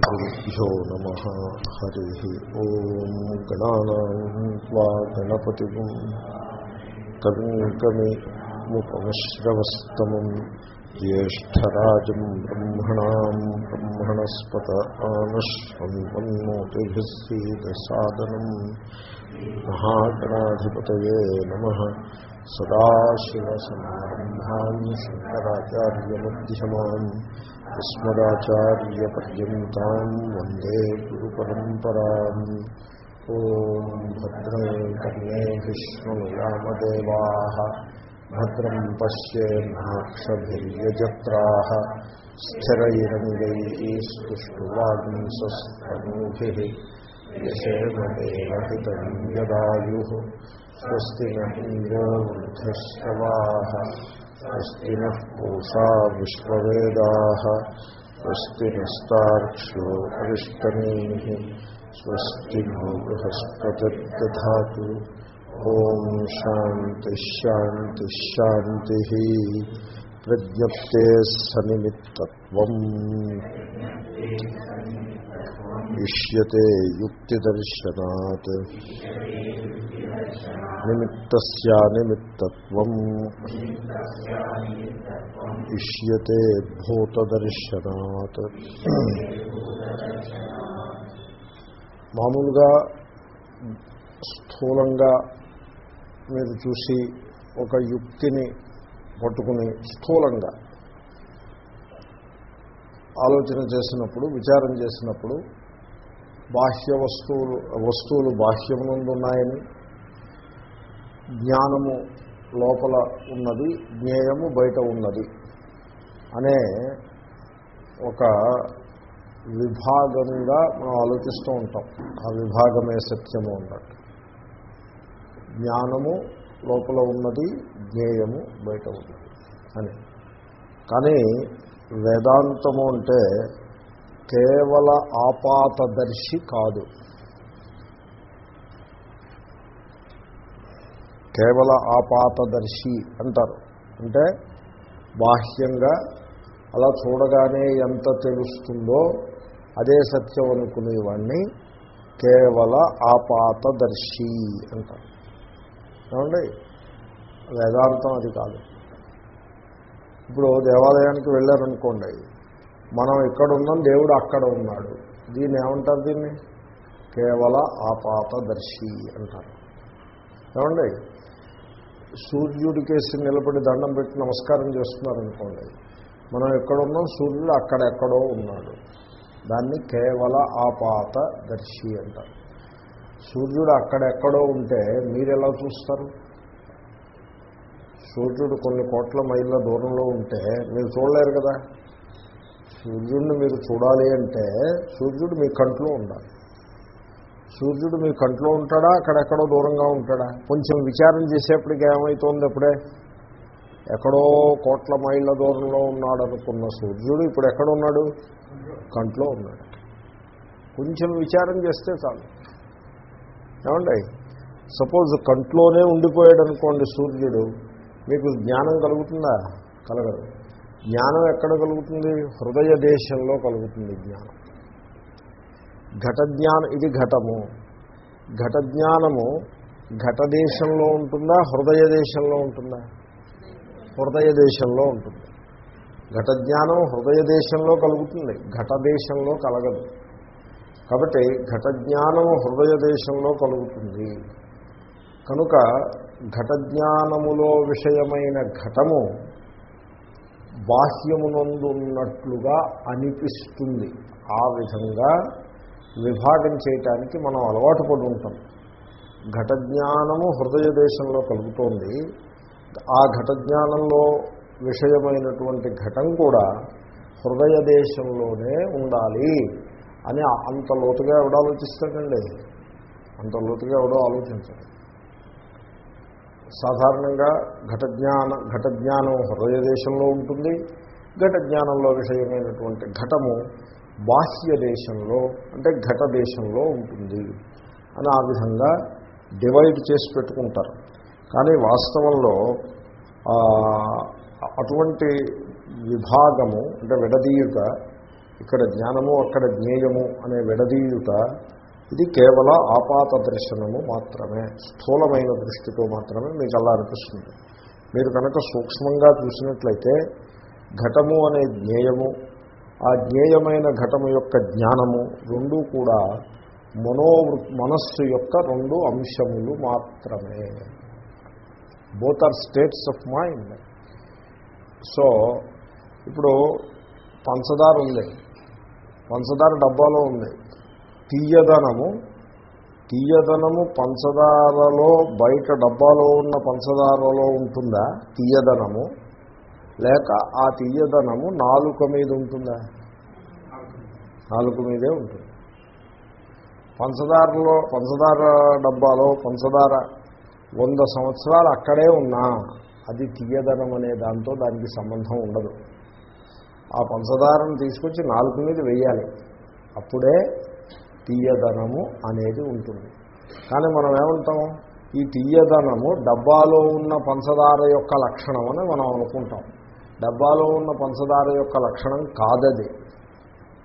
श्रीगुरुभ्यो नमः हरिः ॐ गणानाम् त्वा गणपतिम् कविम् कविमुपमश्रवस्तमम् ज्येष्ठराजम् ब्रह्मणाम् ब्रह्मणस्पत आनश्वन्वन्मोतिभिः सीदसादनम् महागणाधिपतये नमः सदाशिवसमारम्भान् शङ्कराचार्यमध्यमान् अस्मदाचार्यपर्यन्ताम् वंदे गुरुपरम्पराम्। ॐ भद्रम् कर्णे विष्णुयामदेवाः भद्रम् पश्येन्नाक्षभिर्यजत्राः स्थिरैरङ्गैः स्तुष्टुवांसस्तनूभिः यशेमदेवहितम् यदायुः। स्वस्ति न स्वस्ति नः पूषा विश्ववेदाः स्वस्ति नस्तार्क्ष्यो अरिष्टनीः स्वस्ति नो बृहस्पतिर्दधातु ఇష్యతే యుక్తిదర్శనాత్. నిమిత్తస్యా నిమిత్తత్వం. ఇష్యతే భూతదర్శనాత్. మామూలుగా స్థూలంగా మీరు చూసి ఒక యుక్తిని పట్టుకుని స్థూలంగా ఆలోచన చేసినప్పుడు విచారం చేసినప్పుడు బాహ్య వస్తువులు వస్తువులు బాహ్యమునందు ఉన్నాయని జ్ఞానము లోపల ఉన్నది జ్ఞేయము బయట ఉన్నది అనే ఒక విభాగంగా మనం ఆలోచిస్తూ ఉంటాం. ఆ విభాగమే సత్యము అన్నట్టు. జ్ఞానము లోపల ఉన్నది జ్ఞేయము బయట ఉన్నది అని. కానీ వేదాంతము అంటే కేవల ఆపాతదర్శి కాదు. కేవల ఆపాతదర్శి అంటారు. అంటే బాహ్యంగా అలా చూడగానే ఎంత తెలుస్తుందో అదే సత్యం అనుకునేవాడిని కేవల ఆపాతదర్శి అంటారు. ఏమండి? వేదాంతం అది కాదు. ఇప్పుడు దేవాలయానికి వెళ్ళారనుకోండి. మనం ఇక్కడ ఉన్నాం దేవుడు అక్కడ ఉన్నాడు. దీన్ని ఏమంటారు దీన్ని? కేవల ఆపాతదర్శి అంటారు. ఏమండి? సూర్యుడికేసి నిలబడి దండం పెట్టి నమస్కారం చేస్తున్నారనుకోండి మనం ఎక్కడున్నాం? సూర్యుడు అక్కడెక్కడో ఉన్నాడు. దాన్ని కేవల ఆపాత దర్శి అంటారు. సూర్యుడు అక్కడెక్కడో ఉంటే మీరు ఎలా చూస్తారు? సూర్యుడు కొన్ని కోట్ల మైళ్ళ దూరంలో ఉంటే మీరు చూడలేరు కదా? సూర్యుడిని మీరు చూడాలి అంటే సూర్యుడు మీ కంట్లో ఉండాలి. సూర్యుడు మీ కంట్లో ఉంటాడా? అక్కడెక్కడో దూరంగా ఉంటాడా? కొంచెం విచారం చేసేప్పటికి ఏమవుతోంది అప్పుడే? ఎక్కడో కోట్ల మైళ్ళ దూరంలో ఉన్నాడు అనుకున్న సూర్యుడు ఇప్పుడు ఎక్కడున్నాడు? కంట్లో ఉన్నాడు. కొంచెం విచారం చేస్తే చాలు. ఏమండి? సపోజ్ కంట్లోనే ఉండిపోయాడు అనుకోండి సూర్యుడు మీకు జ్ఞానం కలుగుతుందా? కలగదు. జ్ఞానం ఎక్కడ కలుగుతుంది? హృదయ దేశంలో కలుగుతుంది జ్ఞానం. ఘట జ్ఞానం ఇది ఘటము. ఘట జ్ఞానము ఘట దేశంలో ఉంటుందా? హృదయ దేశంలో ఉంటుందా? హృదయ దేశంలో ఉంటుంది. ఘట జ్ఞానం హృదయ దేశంలో కలుగుతుంది. ఘట దేశంలో కలగదు. కాబట్టి ఘట జ్ఞానము హృదయ దేశంలో కలుగుతుంది. కనుక ఘట జ్ఞానములో విషయమైన ఘటము బాహ్యమునందున్నట్లుగా అనిపిస్తుంది. ఆ విధంగా విభాగం చేయటానికి మనం అలవాటు పడి ఉంటాం. ఘటజ్ఞానము హృదయ దేశంలో కలుగుతోంది. ఆ ఘటజ్ఞానంలో విషయమైనటువంటి ఘటం కూడా హృదయ దేశంలోనే ఉండాలి అని అంత లోతుగా ఎవడో ఆలోచిస్తాడండి? అంత లోతుగా ఎవడో ఆలోచించండి. సాధారణంగా ఘట జ్ఞాన హృదయ దేశంలో ఉంటుంది. ఘట జ్ఞానంలో విషయమైనటువంటి ఘటము బాహ్య దేశంలో అంటే ఘట దేశంలో ఉంటుంది. అని ఆ విధంగా డివైడ్ చేసి పెట్టుకుంటారు. కానీ వాస్తవంలో అటువంటి విభాగము అంటే విడదీయుట ఇక్కడ జ్ఞానము అక్కడ జ్ఞేయము అనే విడదీయుట ఇది కేవల ఆపాత దర్శనము మాత్రమే స్థూలమైన దృష్టితో మాత్రమే మీకు అలా అనిపిస్తుంది. మీరు కనుక సూక్ష్మంగా చూసినట్లయితే ఘటము అనే జ్ఞేయము ఆ జ్ఞేయమైన ఘటము యొక్క జ్ఞానము రెండూ కూడా మనోవృ మనస్సు యొక్క రెండు అంశములు మాత్రమే. Both are states of mind so ఇప్పుడు పంచదార ఉంది. పంచదార డబ్బాలో ఉంది. తీయదనము తీయదనము పంచదారలో బయట డబ్బాలో ఉన్న పంచదారలో ఉంటుందా? తీయదనము. లేక ఆ తీయదనము నాలుక మీద ఉంటుందా? నాలుక మీదే ఉంటుంది. పంచదారలో పంచదార డబ్బాలో పంచదార వంద సంవత్సరాలు అక్కడే ఉన్నా అది తీయదనం అనే దాంతో దానికి సంబంధం ఉండదు. ఆ పంచదారను తీసుకొచ్చి నాలుగు మీద వేయాలి. అప్పుడే తీయదనము అనేది ఉంటుంది. కానీ మనం ఏమంటాం? ఈ తీయదనము డబ్బాలో ఉన్న పంచదార యొక్క లక్షణం అని మనం అనుకుంటాం. డబ్బాలో ఉన్న పంచదార యొక్క లక్షణం కాదది.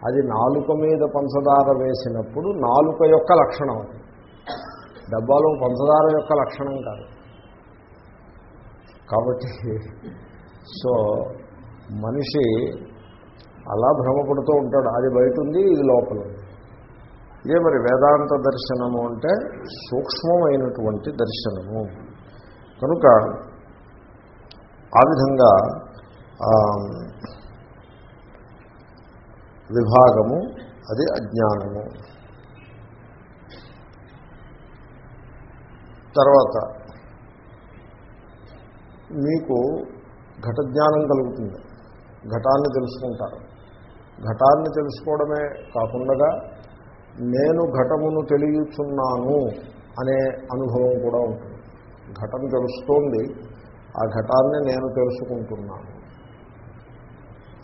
అది నాలుక మీద పంచదార వేసినప్పుడు నాలుక యొక్క లక్షణం అది. డబ్బాలో పంచదార యొక్క లక్షణం కాదు. కాబట్టి సో మనిషి అలా భ్రమపడుతూ ఉంటాడు. అది బయట ఉంది ఇది లోపల ఉంది. ఇదే మరి వేదాంత దర్శనము అంటే సూక్ష్మమైనటువంటి దర్శనము. కనుక ఆ విధంగా విభాగము అది అజ్ఞానము. తర్వాత మీకు ఘట జ్ఞానం కలుగుతుంది. ఘటాన్ని తెలుసుకుంటారు. ఘటాన్ని తెలుసుకోవడమే కాకుండా నేను ఘటమును తెలియచున్నాను అనే అనుభవం కూడా ఉంటుంది. ఘటం తెలుస్తోంది ఆ ఘటాన్ని నేను తెలుసుకుంటున్నాను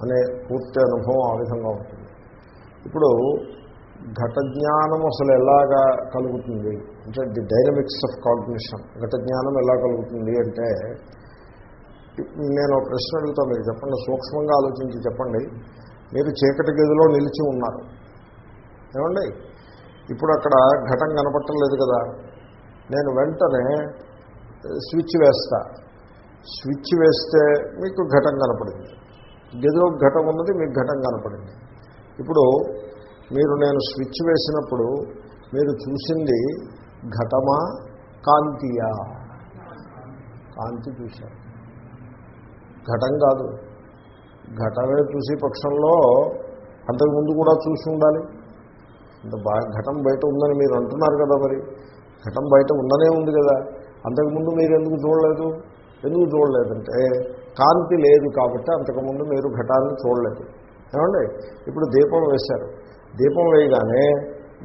అనే పూర్తి అనుభవం ఆ విధంగా ఉంటుంది. ఇప్పుడు ఘట జ్ఞానం అసలు ఎలాగా కలుగుతుంది? అంటే ది డైనమిక్స్ ఆఫ్ కాగ్నిషన్. ఘట జ్ఞానం ఎలా కలుగుతుంది అంటే నేను ప్రశ్న అడుగుతా మీరు చెప్పండి సూక్ష్మంగా ఆలోచించి చెప్పండి. మీరు చీకటి గదిలో నిలిచి ఉన్నారు. ఏమండి? ఇప్పుడు అక్కడ ఘటం కనపట్టలేదు కదా. నేను వెంటనే స్విచ్ వేస్తా. స్విచ్ వేస్తే మీకు ఘటం కనపడింది. గదిలో ఘటం ఉన్నది మీకు ఘటం కనపడింది. ఇప్పుడు మీరు నేను స్విచ్ వేసినప్పుడు మీరు చూసింది ఘటమా కాంతియా? కాంతి చూశారు. ఘటం కాదు. ఘటమే చూసి పక్షంలో అంతకుముందు కూడా చూసి ఉండాలి. అంత బాగా ఘటం బయట ఉందని మీరు అంటున్నారు కదా మరి. ఘటం బయట ఉండనే ఉంది కదా. అంతకుముందు మీరు ఎందుకు చూడలేదు? ఎందుకు చూడలేదంటే కాంతి లేదు కాబట్టి అంతకుముందు మీరు ఘటాన్ని చూడలేదు. ఏమండి? ఇప్పుడు దీపం వేశారు. దీపం వేయగానే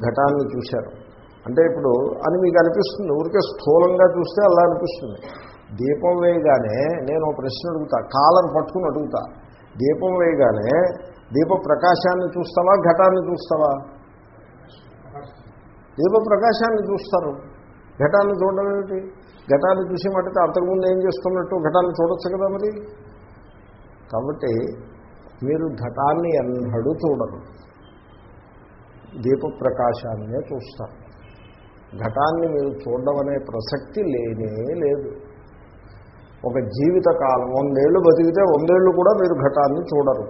ఘటాన్ని చూశారు. అంటే ఇప్పుడు అని మీకు అనిపిస్తుంది. ఊరికే స్థూలంగా చూస్తే అలా అనిపిస్తుంది. దీపం వేయగానే నేను ఒక ప్రశ్న అడుగుతా. కాలం పట్టుకుని అడుగుతా. దీపం వేయగానే దీప ప్రకాశాన్ని చూస్తావా? ఘటాన్ని చూస్తావా? దీప ప్రకాశాన్ని చూస్తారు. ఘటాన్ని చూడడం ఏమిటి? ఘటాన్ని చూసి మటుకు అంతకుముందు ఏం చేస్తున్నట్టు ఘటాన్ని చూడొచ్చు కదా మరి? కాబట్టి మీరు ఘటాన్ని ఎన్నడూ చూడరు. దీపప్రకాశాన్నే చూస్తారు. ఘటాన్ని మీరు చూడడం అనే ప్రసక్తి లేనే లేదు. ఒక జీవిత కాలం వందేళ్ళు బతికితే వందేళ్ళు కూడా మీరు ఘటాన్ని చూడరు.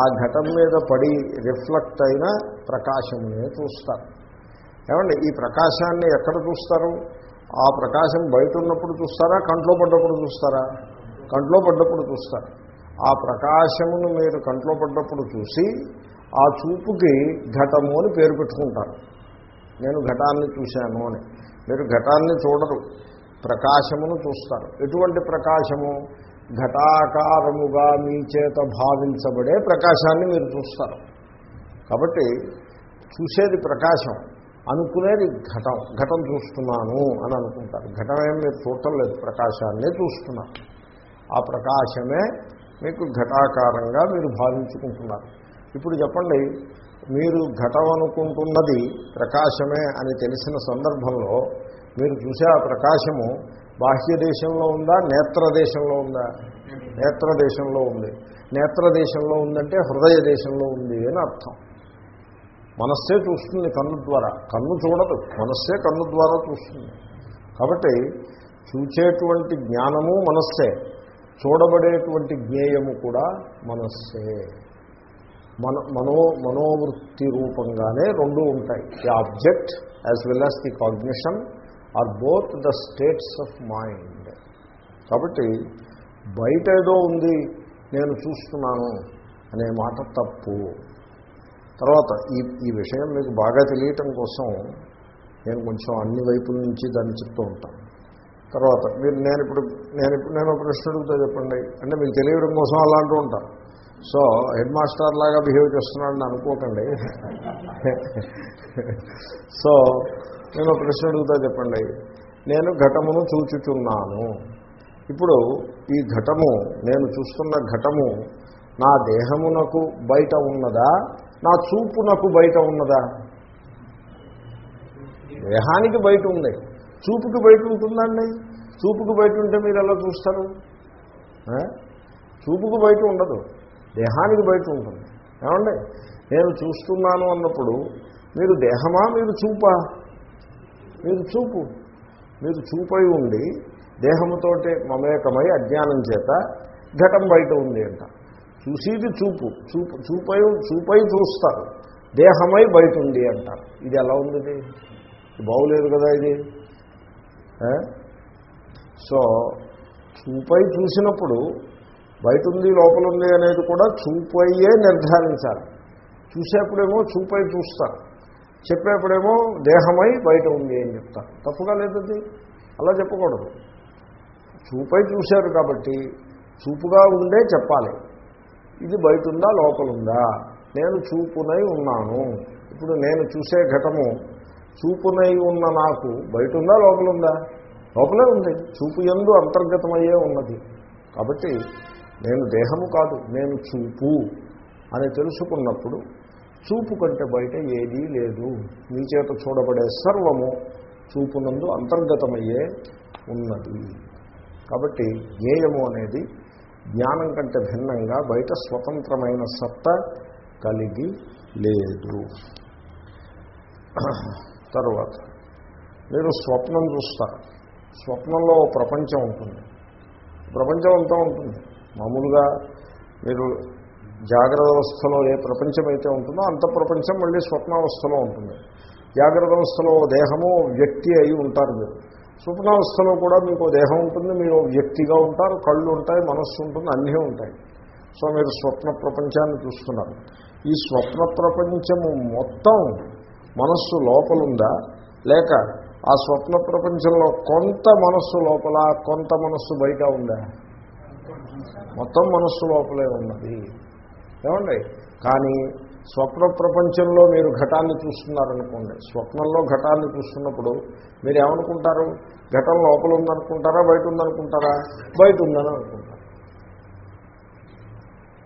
ఆ ఘటం మీద పడి రిఫ్లెక్ట్ అయిన ప్రకాశమునే చూస్తారు. ఏమండి ఈ ప్రకాశాన్ని ఎక్కడ చూస్తారు? ఆ ప్రకాశం బయట ఉన్నప్పుడు చూస్తారా కంట్లో పడ్డప్పుడు చూస్తారా? కంట్లో పడ్డప్పుడు చూస్తారు. ఆ ప్రకాశమును మీరు కంట్లో పడ్డప్పుడు చూసి ఆ చూపుకి ఘటము అని పేరు పెట్టుకుంటారు. నేను ఘటాన్ని చూశాను అని. మీరు ఘటాన్ని చూడరు ప్రకాశమును చూస్తారు. ఎటువంటి ప్రకాశము? ఘటాకారముగా మీ చేత భావించబడే ప్రకాశాన్ని మీరు చూస్తారు. కాబట్టి చూసేది ప్రకాశం. అనుకునేది ఘటం ఘటం చూస్తున్నాను అని అనుకుంటారు. ఘటమేం మీరు చూడటం లేదు ప్రకాశాన్నే చూస్తున్నారు ఆ ప్రకాశమే మీకు ఘటాకారంగా మీరు భావించుకుంటున్నారు. ఇప్పుడు చెప్పండి మీరు ఘటం అనుకుంటున్నది ప్రకాశమే అని తెలిసిన సందర్భంలో మీరు చూసే ఆ ప్రకాశము బాహ్య దేశంలో ఉందా నేత్ర దేశంలో ఉందా? నేత్ర దేశంలో ఉంది. నేత్ర దేశంలో ఉందంటే హృదయ దేశంలో ఉంది అని అర్థం. మనస్సే చూస్తుంది కన్ను ద్వారా. కన్ను చూడదు. మనస్సే కన్ను ద్వారా చూస్తుంది. కాబట్టి చూచేటువంటి జ్ఞానము మనస్సే. చూడబడేటువంటి జ్ఞేయము కూడా మనస్సే. మన మనో మనోవృత్తి రూపంగానే రెండు ఉంటాయి. The object as well as the cognition are both the states of mind కాబట్టి బయట ఏదో ఉంది నేను చూస్తున్నాను అనే మాట తప్పు. తర్వాత ఈ ఈ విషయం మీకు బాగా తెలియటం కోసం నేను కొంచెం అన్ని వైపుల నుంచి దాన్ని చెప్తూ ఉంటాను. తర్వాత మీరు నేను ఇప్పుడు నేను ఇప్పుడు నేను ఒక ప్రశ్న అడుగుతా చెప్పండి. అంటే మీకు తెలియడం కోసం అలా అంటూ ఉంటాను సో హెడ్ మాస్టర్ లాగా బిహేవ్ చేస్తున్నాడని అనుకోకండి. సో నేను ఒక ప్రశ్న అడుగుతా చెప్పండి. నేను ఘటమును చూచుచున్నాను. ఇప్పుడు ఈ ఘటము నేను చూస్తున్న ఘటము నా దేహమునకు బయట ఉన్నదా? నా చూపునకు బయట ఉన్నదా? దేహానికి బయట ఉంది. చూపుకి బయట ఉంటుందండి. చూపుకి బయట ఉంటే మీరు ఎలా చూస్తారు? చూపుకు బయట ఉండదు. దేహానికి బయట ఉంటుంది. ఏమండి? నేను చూస్తున్నాను అన్నప్పుడు మీరు దేహమా మీరు చూపా? మీరు చూపు. మీరు చూపై ఉండి దేహముతోటి మమేకమై అజ్ఞానం చేత ఘటం బయట ఉంది అంట. చూసేది చూపు. చూపు చూపై చూపై చూస్తారు. దేహమై బయట ఉంది అంటారు. ఇది ఎలా ఉంది బాగులేదు కదా ఇది? సో చూపై చూసినప్పుడు బయట ఉంది లోపల ఉంది అనేది కూడా చూపయ్యే నిర్ధారించాలి. చూసేప్పుడేమో చూపై చూస్తారు. చెప్పేప్పుడేమో దేహమై బయట ఉంది అని చెప్తారు. తప్పుగా లేదది అలా చెప్పకూడదు. చూపై చూశారు కాబట్టి చూపుగా ఉండే చెప్పాలి. ఇది బయట ఉందా లోపలుందా? నేను చూపునై ఉన్నాను. ఇప్పుడు నేను చూసే ఘటము చూపునై ఉన్న నాకు బయట ఉందా లోపలుందా? లోపలే ఉంది. చూపు ఎందు అంతర్గతమయ్యే ఉన్నది. కాబట్టి నేను దేహము కాదు నేను చూపు అని తెలుసుకున్నప్పుడు చూపు కంటే బయట ఏదీ లేదు. మీ చేత చూడబడే సర్వము చూపునందు అంతర్గతమయ్యే ఉన్నది. కాబట్టి జ్ఞేయము అనేది జ్ఞానం కంటే భిన్నంగా బయట స్వతంత్రమైన సత్త కలిగి లేదు. తరువాత మీరు స్వప్నం చూస్తారు. స్వప్నంలో ప్రపంచం ఉంటుంది. ప్రపంచం అంతా ఉంటుంది. మామూలుగా మీరు జాగ్రత్త అవస్థలో ఏ ప్రపంచం అయితే ఉంటుందో అంత ప్రపంచం మళ్ళీ స్వప్నావస్థలో ఉంటుంది. జాగ్రత్త అవస్థలో దేహము వ్యక్తి అయి ఉంటారు మీరు. స్వప్నావస్థలో కూడా మీకు దేహం ఉంటుంది మీరు వ్యక్తిగా ఉంటారు కళ్ళు ఉంటాయి మనస్సు ఉంటుంది అన్నీ ఉంటాయి. సో మీరు స్వప్న ప్రపంచాన్ని చూస్తున్నారు. ఈ స్వప్న ప్రపంచము మొత్తం మనస్సు లోపలుందా లేక ఆ స్వప్న ప్రపంచంలో కొంత మనస్సు లోపల కొంత మనస్సు బయట ఉందా? మొత్తం మనస్సు లోపలే ఉన్నది. ఏమండి? కానీ స్వప్న ప్రపంచంలో మీరు ఘటాన్ని చూస్తున్నారనుకోండి స్వప్నంలో ఘటాన్ని చూస్తున్నప్పుడు మీరు ఏమనుకుంటారు ఘటం లోపల ఉందనుకుంటారా బయట ఉందనుకుంటారా బయట ఉందని అనుకుంటారు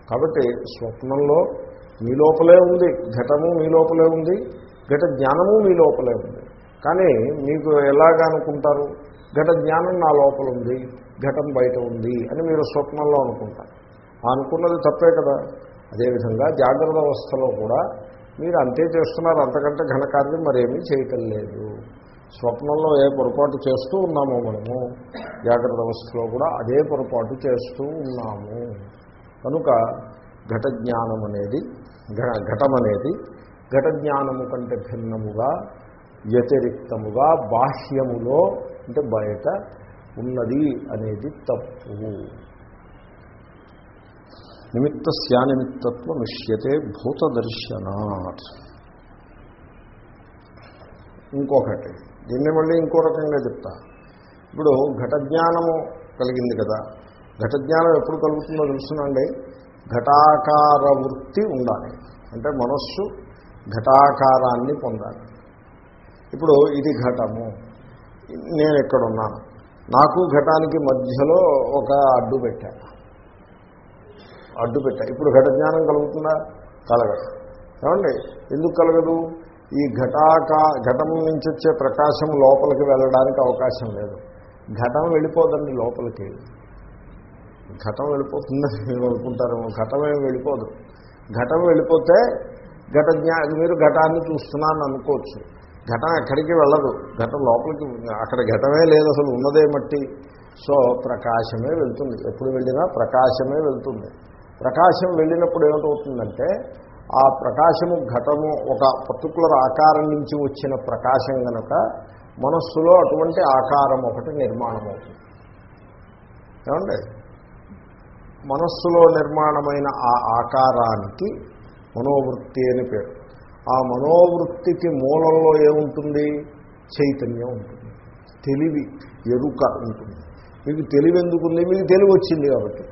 కాబట్టి స్వప్నంలో మీ లోపలే ఉంది ఘటము మీ లోపలే ఉంది ఘట జ్ఞానము మీ లోపలే ఉంది. కానీ మీకు ఎలాగ అనుకుంటారు ఘట జ్ఞానం నా లోపల ఉంది ఘటం బయట ఉంది అని మీరు స్వప్నంలో అనుకుంటారు. అనుకున్నది తప్పే కదా. అదేవిధంగా జాగ్రత్త అవస్థలో కూడా మీరు అంతే చేస్తున్నారు అంతకంటే ఘనకార్యం మరేమీ చేయటం లేదు. స్వప్నంలో ఏ పొరపాటు చేస్తూ ఉన్నామో మనము జాగ్రత్త అవస్థలో కూడా అదే పొరపాటు చేస్తూ ఉన్నాము. కనుక ఘట జ్ఞానం అనేది ఘటం అనేది ఘట జ్ఞానము కంటే భిన్నముగా వ్యతిరిక్తముగా బాహ్యములో అంటే బయట ఉన్నది అనేది తప్పు. నిమిత్త స్యానిమిత్తత్వం ఇష్యతే భూతదర్శనాత్. ఇంకొకటి దీన్ని మళ్ళీ ఇంకో రకంగా చెప్తా. ఇప్పుడు ఘటజ్ఞానము కలిగింది కదా ఘటజ్ఞానం ఎప్పుడు కలుగుతుందో తెలుసునండి? ఘటాకార వృత్తి ఉండాలి. అంటే మనస్సు ఘటాకారాన్ని పొందాలి. ఇప్పుడు ఇది ఘటము. నేను ఇక్కడున్నాను నాకు ఘటానికి మధ్యలో ఒక అడ్డు పెట్టాను. అడ్డు పెట్టా. ఇప్పుడు ఘట జ్ఞానం కలుగుతుందా? కలగదు. ఏమండి? ఎందుకు కలగదు? ఈ ఘటాకా ఘటం నుంచి వచ్చే ప్రకాశం లోపలికి వెళ్ళడానికి అవకాశం లేదు. ఘటం వెళ్ళిపోదండి లోపలికి. ఘటం వెళ్ళిపోతుందని మీరు అనుకుంటారేమో. ఘటమే వెళ్ళిపోదు. ఘటం వెళ్ళిపోతే ఘట జ్ఞా మీరు ఘటాన్ని చూస్తున్నాను అనుకోవచ్చు. ఘటం ఎక్కడికి వెళ్ళదు. ఘటం లోపలికి అక్కడ ఘటమే లేదు అసలు ఉన్నదే మట్టి. సో ప్రకాశమే వెళ్తుంది. ఎప్పుడు వెళ్ళినా ప్రకాశమే వెళ్తుంది. ప్రకాశం వెళ్ళినప్పుడు ఏమిటవుతుందంటే ఆ ప్రకాశము ఘటము ఒక పర్టికులర్ ఆకారం నుంచి వచ్చిన ప్రకాశం కనుక మనస్సులో అటువంటి ఆకారం ఒకటి నిర్మాణం అవుతుంది ఏమండి? మనస్సులో నిర్మాణమైన ఆ ఆకారానికి మనోవృత్తి అని పేరు. ఆ మనోవృత్తికి మూలంలో ఏముంటుంది? చైతన్యం ఉంటుంది. తెలివి ఎరుక ఉంటుంది. మీకు తెలివి ఎందుకుంది మీకు తెలివి వచ్చింది కాబట్టి.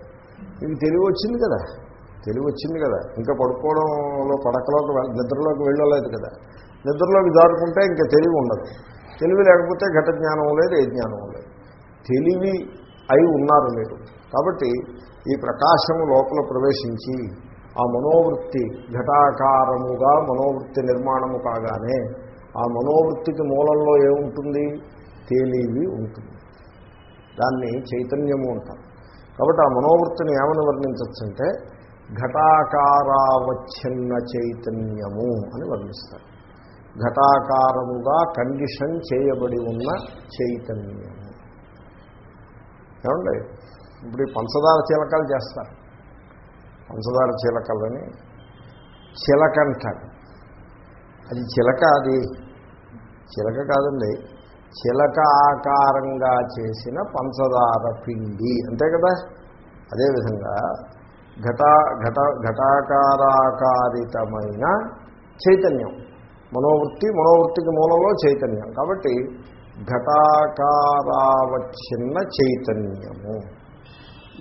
మీకు తెలివి వచ్చింది కదా. తెలివి వచ్చింది కదా. ఇంకా పడుకోవడంలో పడకలోకి నిద్రలోకి వెళ్ళలేదు కదా. నిద్రలోకి జారుకుంటే ఇంకా తెలివి ఉండదు. తెలివి లేకపోతే ఘట జ్ఞానం లేదు ఏ జ్ఞానం లేదు. తెలివి అయి ఉన్నారు మీరు. కాబట్టి ఈ ప్రకాశము లోపల ప్రవేశించి ఆ మనోవృత్తి ఘటాకారముగా మనోవృత్తి నిర్మాణము కాగానే ఆ మనోవృత్తికి మూలంలో ఏముంటుంది? తెలివి ఉంటుంది. దాన్ని చైతన్యము అంటారు. కాబట్టి ఆ మనోవృత్తిని ఏమని వర్ణించవచ్చంటే ఘటాకారావచ్ఛిన్న చైతన్యము అని వర్ణిస్తారు. ఘటాకారముగా కండిషన్ చేయబడి ఉన్న చైతన్యము. ఏమండి? ఇప్పుడు ఈ పంచదార చీలకాలు చేస్తారు. పంచదార చీలకలని చిలక అంటారు అది చిలక అది చిలక కాదండి. చిలక ఆకారంగా చేసిన పంచదార పిండి. అంతే కదా? అదేవిధంగా ఘట ఘట ఘటాకారాకారితమైన చైతన్యం. మనోవృత్తి మనోవృత్తికి మూలంలో చైతన్యం. కాబట్టి ఘటాకారావచ్ఛిన్న చైతన్యము.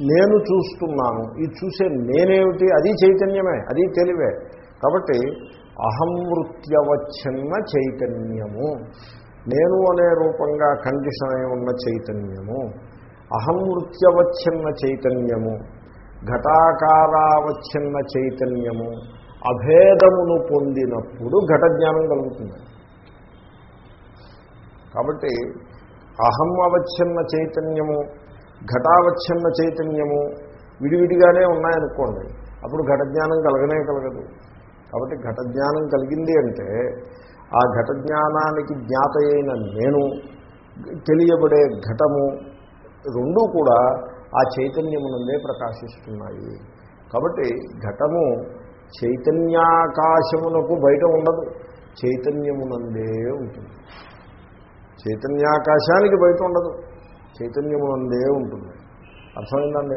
నేను చూస్తున్నాను. ఇది చూసే నేనేమిటి? అది చైతన్యమే అది తెలివే. కాబట్టి అహం వృత్యవచ్ఛిన్న చైతన్యము. నేను అనే రూపంగా కండిషన్ అయి ఉన్న చైతన్యము అహం వృత్యవచ్ఛిన్న చైతన్యము ఘటాకారావచ్ఛిన్న చైతన్యము అభేదమును పొందినప్పుడు ఘట జ్ఞానం కలుగుతుంది. కాబట్టి అహం అవచ్ఛిన్న చైతన్యము ఘటావచ్ఛిన్న చైతన్యము విడివిడిగానే ఉన్నాయనుకోండి అప్పుడు ఘట జ్ఞానం కలగనే కలగదు. కాబట్టి ఘట జ్ఞానం కలిగింది అంటే ఆ ఘట జ్ఞానానికి జ్ఞాత అయిన నేను తెలియబడే ఘటము రెండూ కూడా ఆ చైతన్యమునందే ప్రకాశిస్తున్నాయి. కాబట్టి ఘటము చైతన్యాకాశమునకు బయట ఉండదు. చైతన్యమునందే ఉంటుంది. చైతన్యాకాశానికి బయట ఉండదు. చైతన్యమునందే ఉంటుంది. అర్థమైందండి?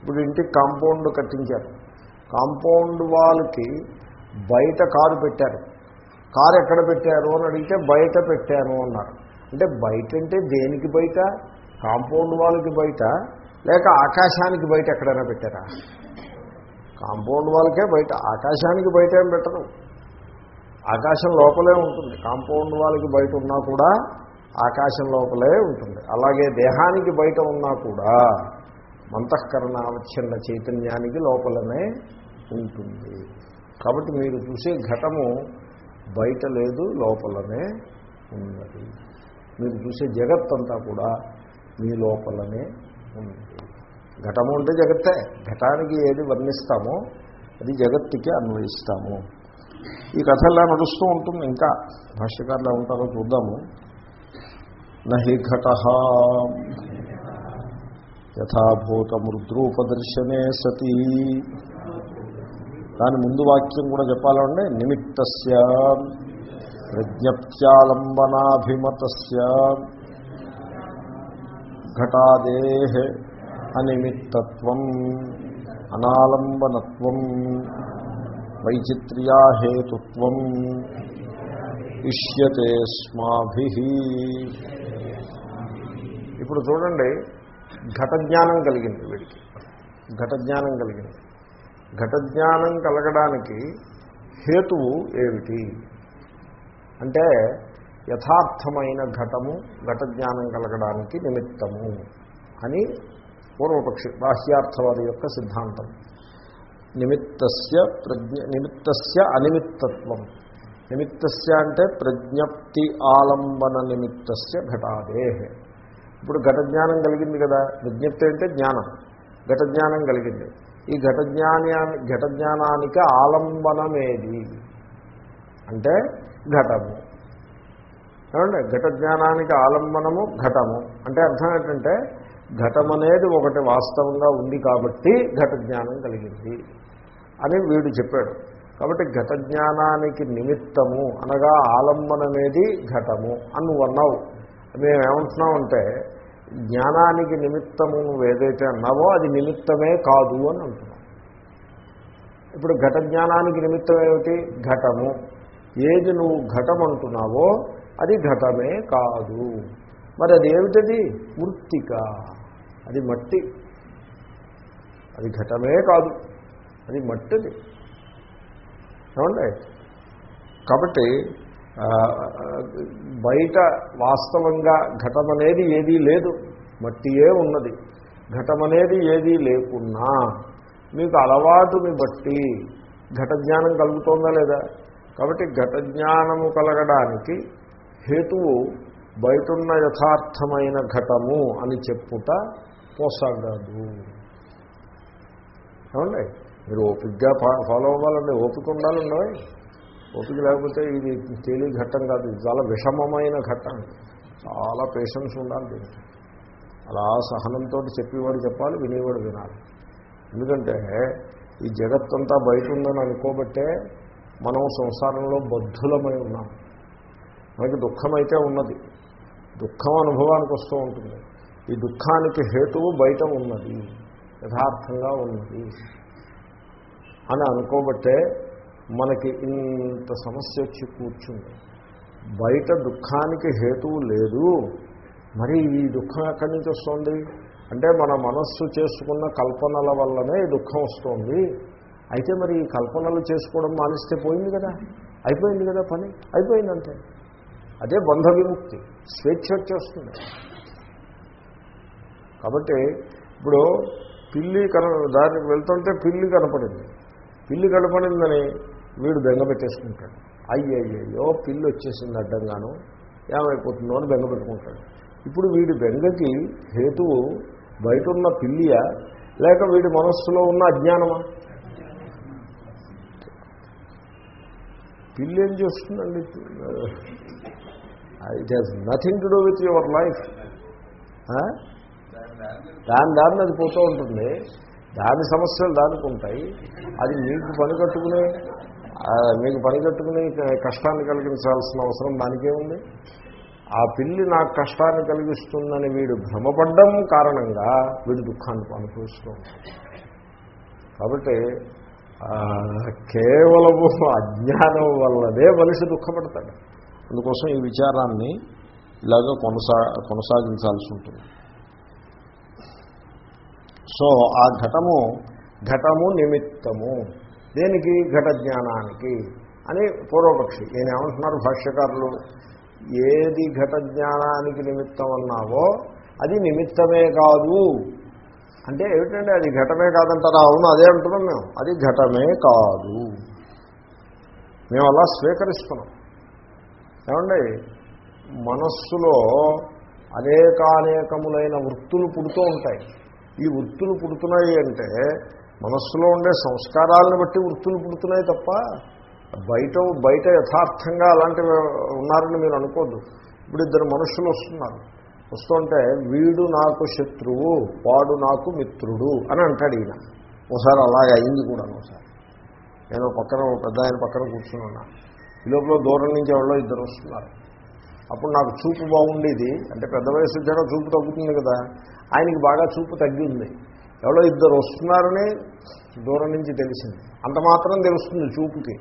ఇప్పుడు ఇంటికి కాంపౌండ్ కట్టించారు. కాంపౌండ్ వాళ్ళకి బయట కారు పెట్టారు. కారు ఎక్కడ పెట్టారు అని అడిగితే బయట పెట్టాను అన్నారు. అంటే బయట అంటే దేనికి బయట? కాంపౌండ్ వాళ్ళకి బయట? లేక ఆకాశానికి బయట ఎక్కడైనా పెట్టారా? కాంపౌండ్ వాళ్ళకే బయట. ఆకాశానికి బయట ఏం పెట్టరు. ఆకాశం లోపలే ఉంటుంది. కాంపౌండ్ వాళ్ళకి బయట ఉన్నా కూడా ఆకాశం లోపలే ఉంటుంది. అలాగే దేహానికి బయట ఉన్నా కూడా మంతఃకరణ చిన్న చైతన్యానికి లోపలనే ఉంటుంది. కాబట్టి మీరు చూసే ఘటము బయట లేదు లోపలనే ఉన్నది. మీరు చూసే జగత్తంతా కూడా మీ లోపలనే ఉన్నది. ఘటము అంటే జగత్తే. ఘటానికి ఏది వర్ణిస్తామో అది జగత్తుకి అన్వయిస్తాము. ఈ కథ ఇలా నడుస్తూ ఉంటుంది. ఇంకా భాష్యకారులు ఉంటారో చూద్దాము. నహి ఘట. యథాభూతమృద్రూపదర్శనే సతీ. దాని ముందు వాక్యం కూడా చెప్పాలంటే నిమిత్తస్య ప్రజ్ఞప్త్యాలంబనాభిమతస్య ఘటాదే అనిమిత్తత్వం అనాలంబనత్వం వైచిత్ర్యాహేతుత్వం ఇష్యతే స్మాభి. ఇప్పుడు చూడండి ఘట జ్ఞానం కలిగింది వీడికి. ఘట జ్ఞానం కలిగింది. ఘటజ్ఞానం కలగడానికి హేతువు ఏమిటి? అంటే యథార్థమైన ఘటము ఘటజ్ఞానం కలగడానికి నిమిత్తము అని పూర్వపక్షి బాహ్యార్థవాది యొక్క సిద్ధాంతం. నిమిత్తస్య ప్రజ్ఞ నిమిత్తస్య అనిమిత్తత్వం. నిమిత్తస్య అంటే ప్రజ్ఞప్తి ఆలంబన నిమిత్తస్య ఘటాదే ఇప్పుడు ఘట జ్ఞానం కలిగింది కదా. విజ్ఞప్తి అంటే జ్ఞానం. ఘట జ్ఞానం కలిగింది. ఈ ఘట ఘటజ్ఞానానికి ఆలంబనమేది? అంటే ఘటము. ఏమండి? ఘటజ్ఞానానికి ఆలంబనము ఘటము. అంటే అర్థం ఏంటంటే ఘటం అనేది ఒకటి వాస్తవంగా ఉంది కాబట్టి ఘట జ్ఞానం కలిగింది అని వీడు చెప్పాడు. కాబట్టి ఘట జ్ఞానానికి నిమిత్తము అనగా ఆలంబనమేది ఘటము. అని నువ్వు అన్నావు. మేమేమంటున్నామంటే జ్ఞానానికి నిమిత్తము నువ్వు ఏదైతే అన్నావో అది నిమిత్తమే కాదు అని అంటున్నావు ఇప్పుడు ఘట జ్ఞానానికి నిమిత్తం ఏమిటి? ఘటము. ఏది నువ్వు ఘటం అంటున్నావో అది ఘటమే కాదు. మరి అది ఏమిటది? మృత్తిక అది మట్టి. అది ఘటమే కాదు. అది మట్టిది. ఏమండి? కాబట్టి బయట వాస్తవంగా ఘటమనేది ఏదీ లేదు. మట్టియే ఉన్నది. ఘటమనేది ఏదీ లేకున్నా మీకు అలవాటుని బట్టి ఘట జ్ఞానం కలుగుతోందా లేదా? కాబట్టి ఘట జ్ఞానము కలగడానికి హేతువు బయటున్న యథార్థమైన ఘటము అని చెప్పుట పోసాగదు ఏమండి? మీరు ఓపిక్గా ఫాలో అవ్వాలండి. ఓపిక ఉండాలండి ఓపిక లేకపోతే ఇది తేలి ఘట్టం కాదు. ఇది చాలా విషమమైన ఘట్టం. చాలా పేషెన్స్ ఉండాలి దీనికి. అలా సహనంతో చెప్పేవాడు చెప్పాలి వినేవాడు వినాలి. ఎందుకంటే ఈ జగత్తంతా బయట ఉందని అనుకోబట్టే మనం సంసారంలో బద్ధులమై ఉన్నాం. మనకి దుఃఖమైతే ఉన్నది. దుఃఖం అనుభవానికి వస్తూ ఉంటుంది. ఈ దుఃఖానికి హేతువు బయట ఉన్నది. యథార్థంగా ఉన్నది. అని అనుకోబట్టే మనకి ఇంత సమస్య వచ్చి కూర్చుంది. బయట దుఃఖానికి హేతువు లేదు. మరి ఈ దుఃఖం ఎక్కడి నుంచి వస్తుంది? అంటే మన మనస్సు చేసుకున్న కల్పనల వల్లనే దుఃఖం వస్తుంది. అయితే మరి ఈ కల్పనలు చేసుకోవడం మానేస్తే పోయింది కదా? అయిపోయింది కదా పని? అయిపోయిందంటే? అదే బంధ విముక్తి. స్వేచ్ఛ వచ్చేస్తుంది. కాబట్టి ఇప్పుడు పిల్లి కన దానికి వెళ్తుంటే పిల్లి కనపడింది. పిల్లి కనపడిందని వీడు బెంగ పెట్టేసుకుంటాడు. అయ్యయ్యో పిల్లి వచ్చేసింది అడ్డంగాను. ఏమైపోతుందో అని బెంగ పెట్టుకుంటాడు. ఇప్పుడు వీడి బెంగకి హేతువు బయట ఉన్న పిల్లియా? లేక వీడి మనస్సులో ఉన్న అజ్ఞానమా? పిల్లి ఏం చేస్తుందండి? It has nothing to do with your life దాని దారిని అది పోతూ ఉంటుంది. దాని సమస్యలు దానికి ఉంటాయి. అది మీకు పని కట్టుకునే మీకు పని కట్టుకుని కష్టాన్ని కలిగించాల్సిన అవసరం దానికే ఉంది. ఆ పిల్లి నాకు కష్టాన్ని కలిగిస్తుందని వీడు భ్రమపడ్డం కారణంగా వీడు దుఃఖాన్ని అనుభవిస్తూ ఉంటాడు కాబట్టి కేవలము అజ్ఞానం వల్లనే మనిషి దుఃఖపడతాడు. అందుకోసం ఈ విచారాన్ని ఇలాగ కొనసా కొనసాగించాల్సి ఉంటుంది. సో ఆ ఘటము ఘటము నిమిత్తము. దేనికి? ఘట జ్ఞానానికి అని పూర్వపక్షి. నేను ఏమంటున్నారు భాష్యకారులు ఏది ఘట జ్ఞానానికి నిమిత్తం అన్నావో అది నిమిత్తమే కాదు. అంటే ఏమిటండి? అది ఘటమే కాదంటారా? అవును అదే అంటున్నాం మేము. అది ఘటమే కాదు. మేము అలా స్వీకరిస్తున్నాం. ఏమండి? మనస్సులో అనేకానేకములైన వృత్తులు పుడుతూ ఉంటాయి. ఈ వృత్తులు పుడుతున్నాయి అంటే మనస్సులో ఉండే సంస్కారాలను బట్టి వృత్తులు పుడుతున్నాయి తప్ప బయట బయట యథార్థంగా అలాంటివి ఉన్నారని మీరు అనుకోద్దు. ఇప్పుడు ఇద్దరు మనుషులు వస్తున్నారు. వస్తుంటే వీడు నాకు శత్రువు వాడు నాకు మిత్రుడు అని అంటాడు ఈయన. ఒకసారి అలాగే అయింది కూడా ఒకసారి. నేను పక్కన పెద్ద ఆయన పక్కన కూర్చున్నా ఈ లోపల దూరం నుంచి ఎవరో ఇద్దరు వస్తున్నారు. అప్పుడు నాకు చూపు బాగుండేది. అంటే పెద్ద వయసు వచ్చాక చూపు తగ్గుతుంది కదా. ఆయనకి బాగా చూపు తగ్గింది. ఎవరో ఇద్దరు వస్తున్నారని దూరం నుంచి తెలిసింది. అంత మాత్రం తెలుస్తుంది చూపుకి.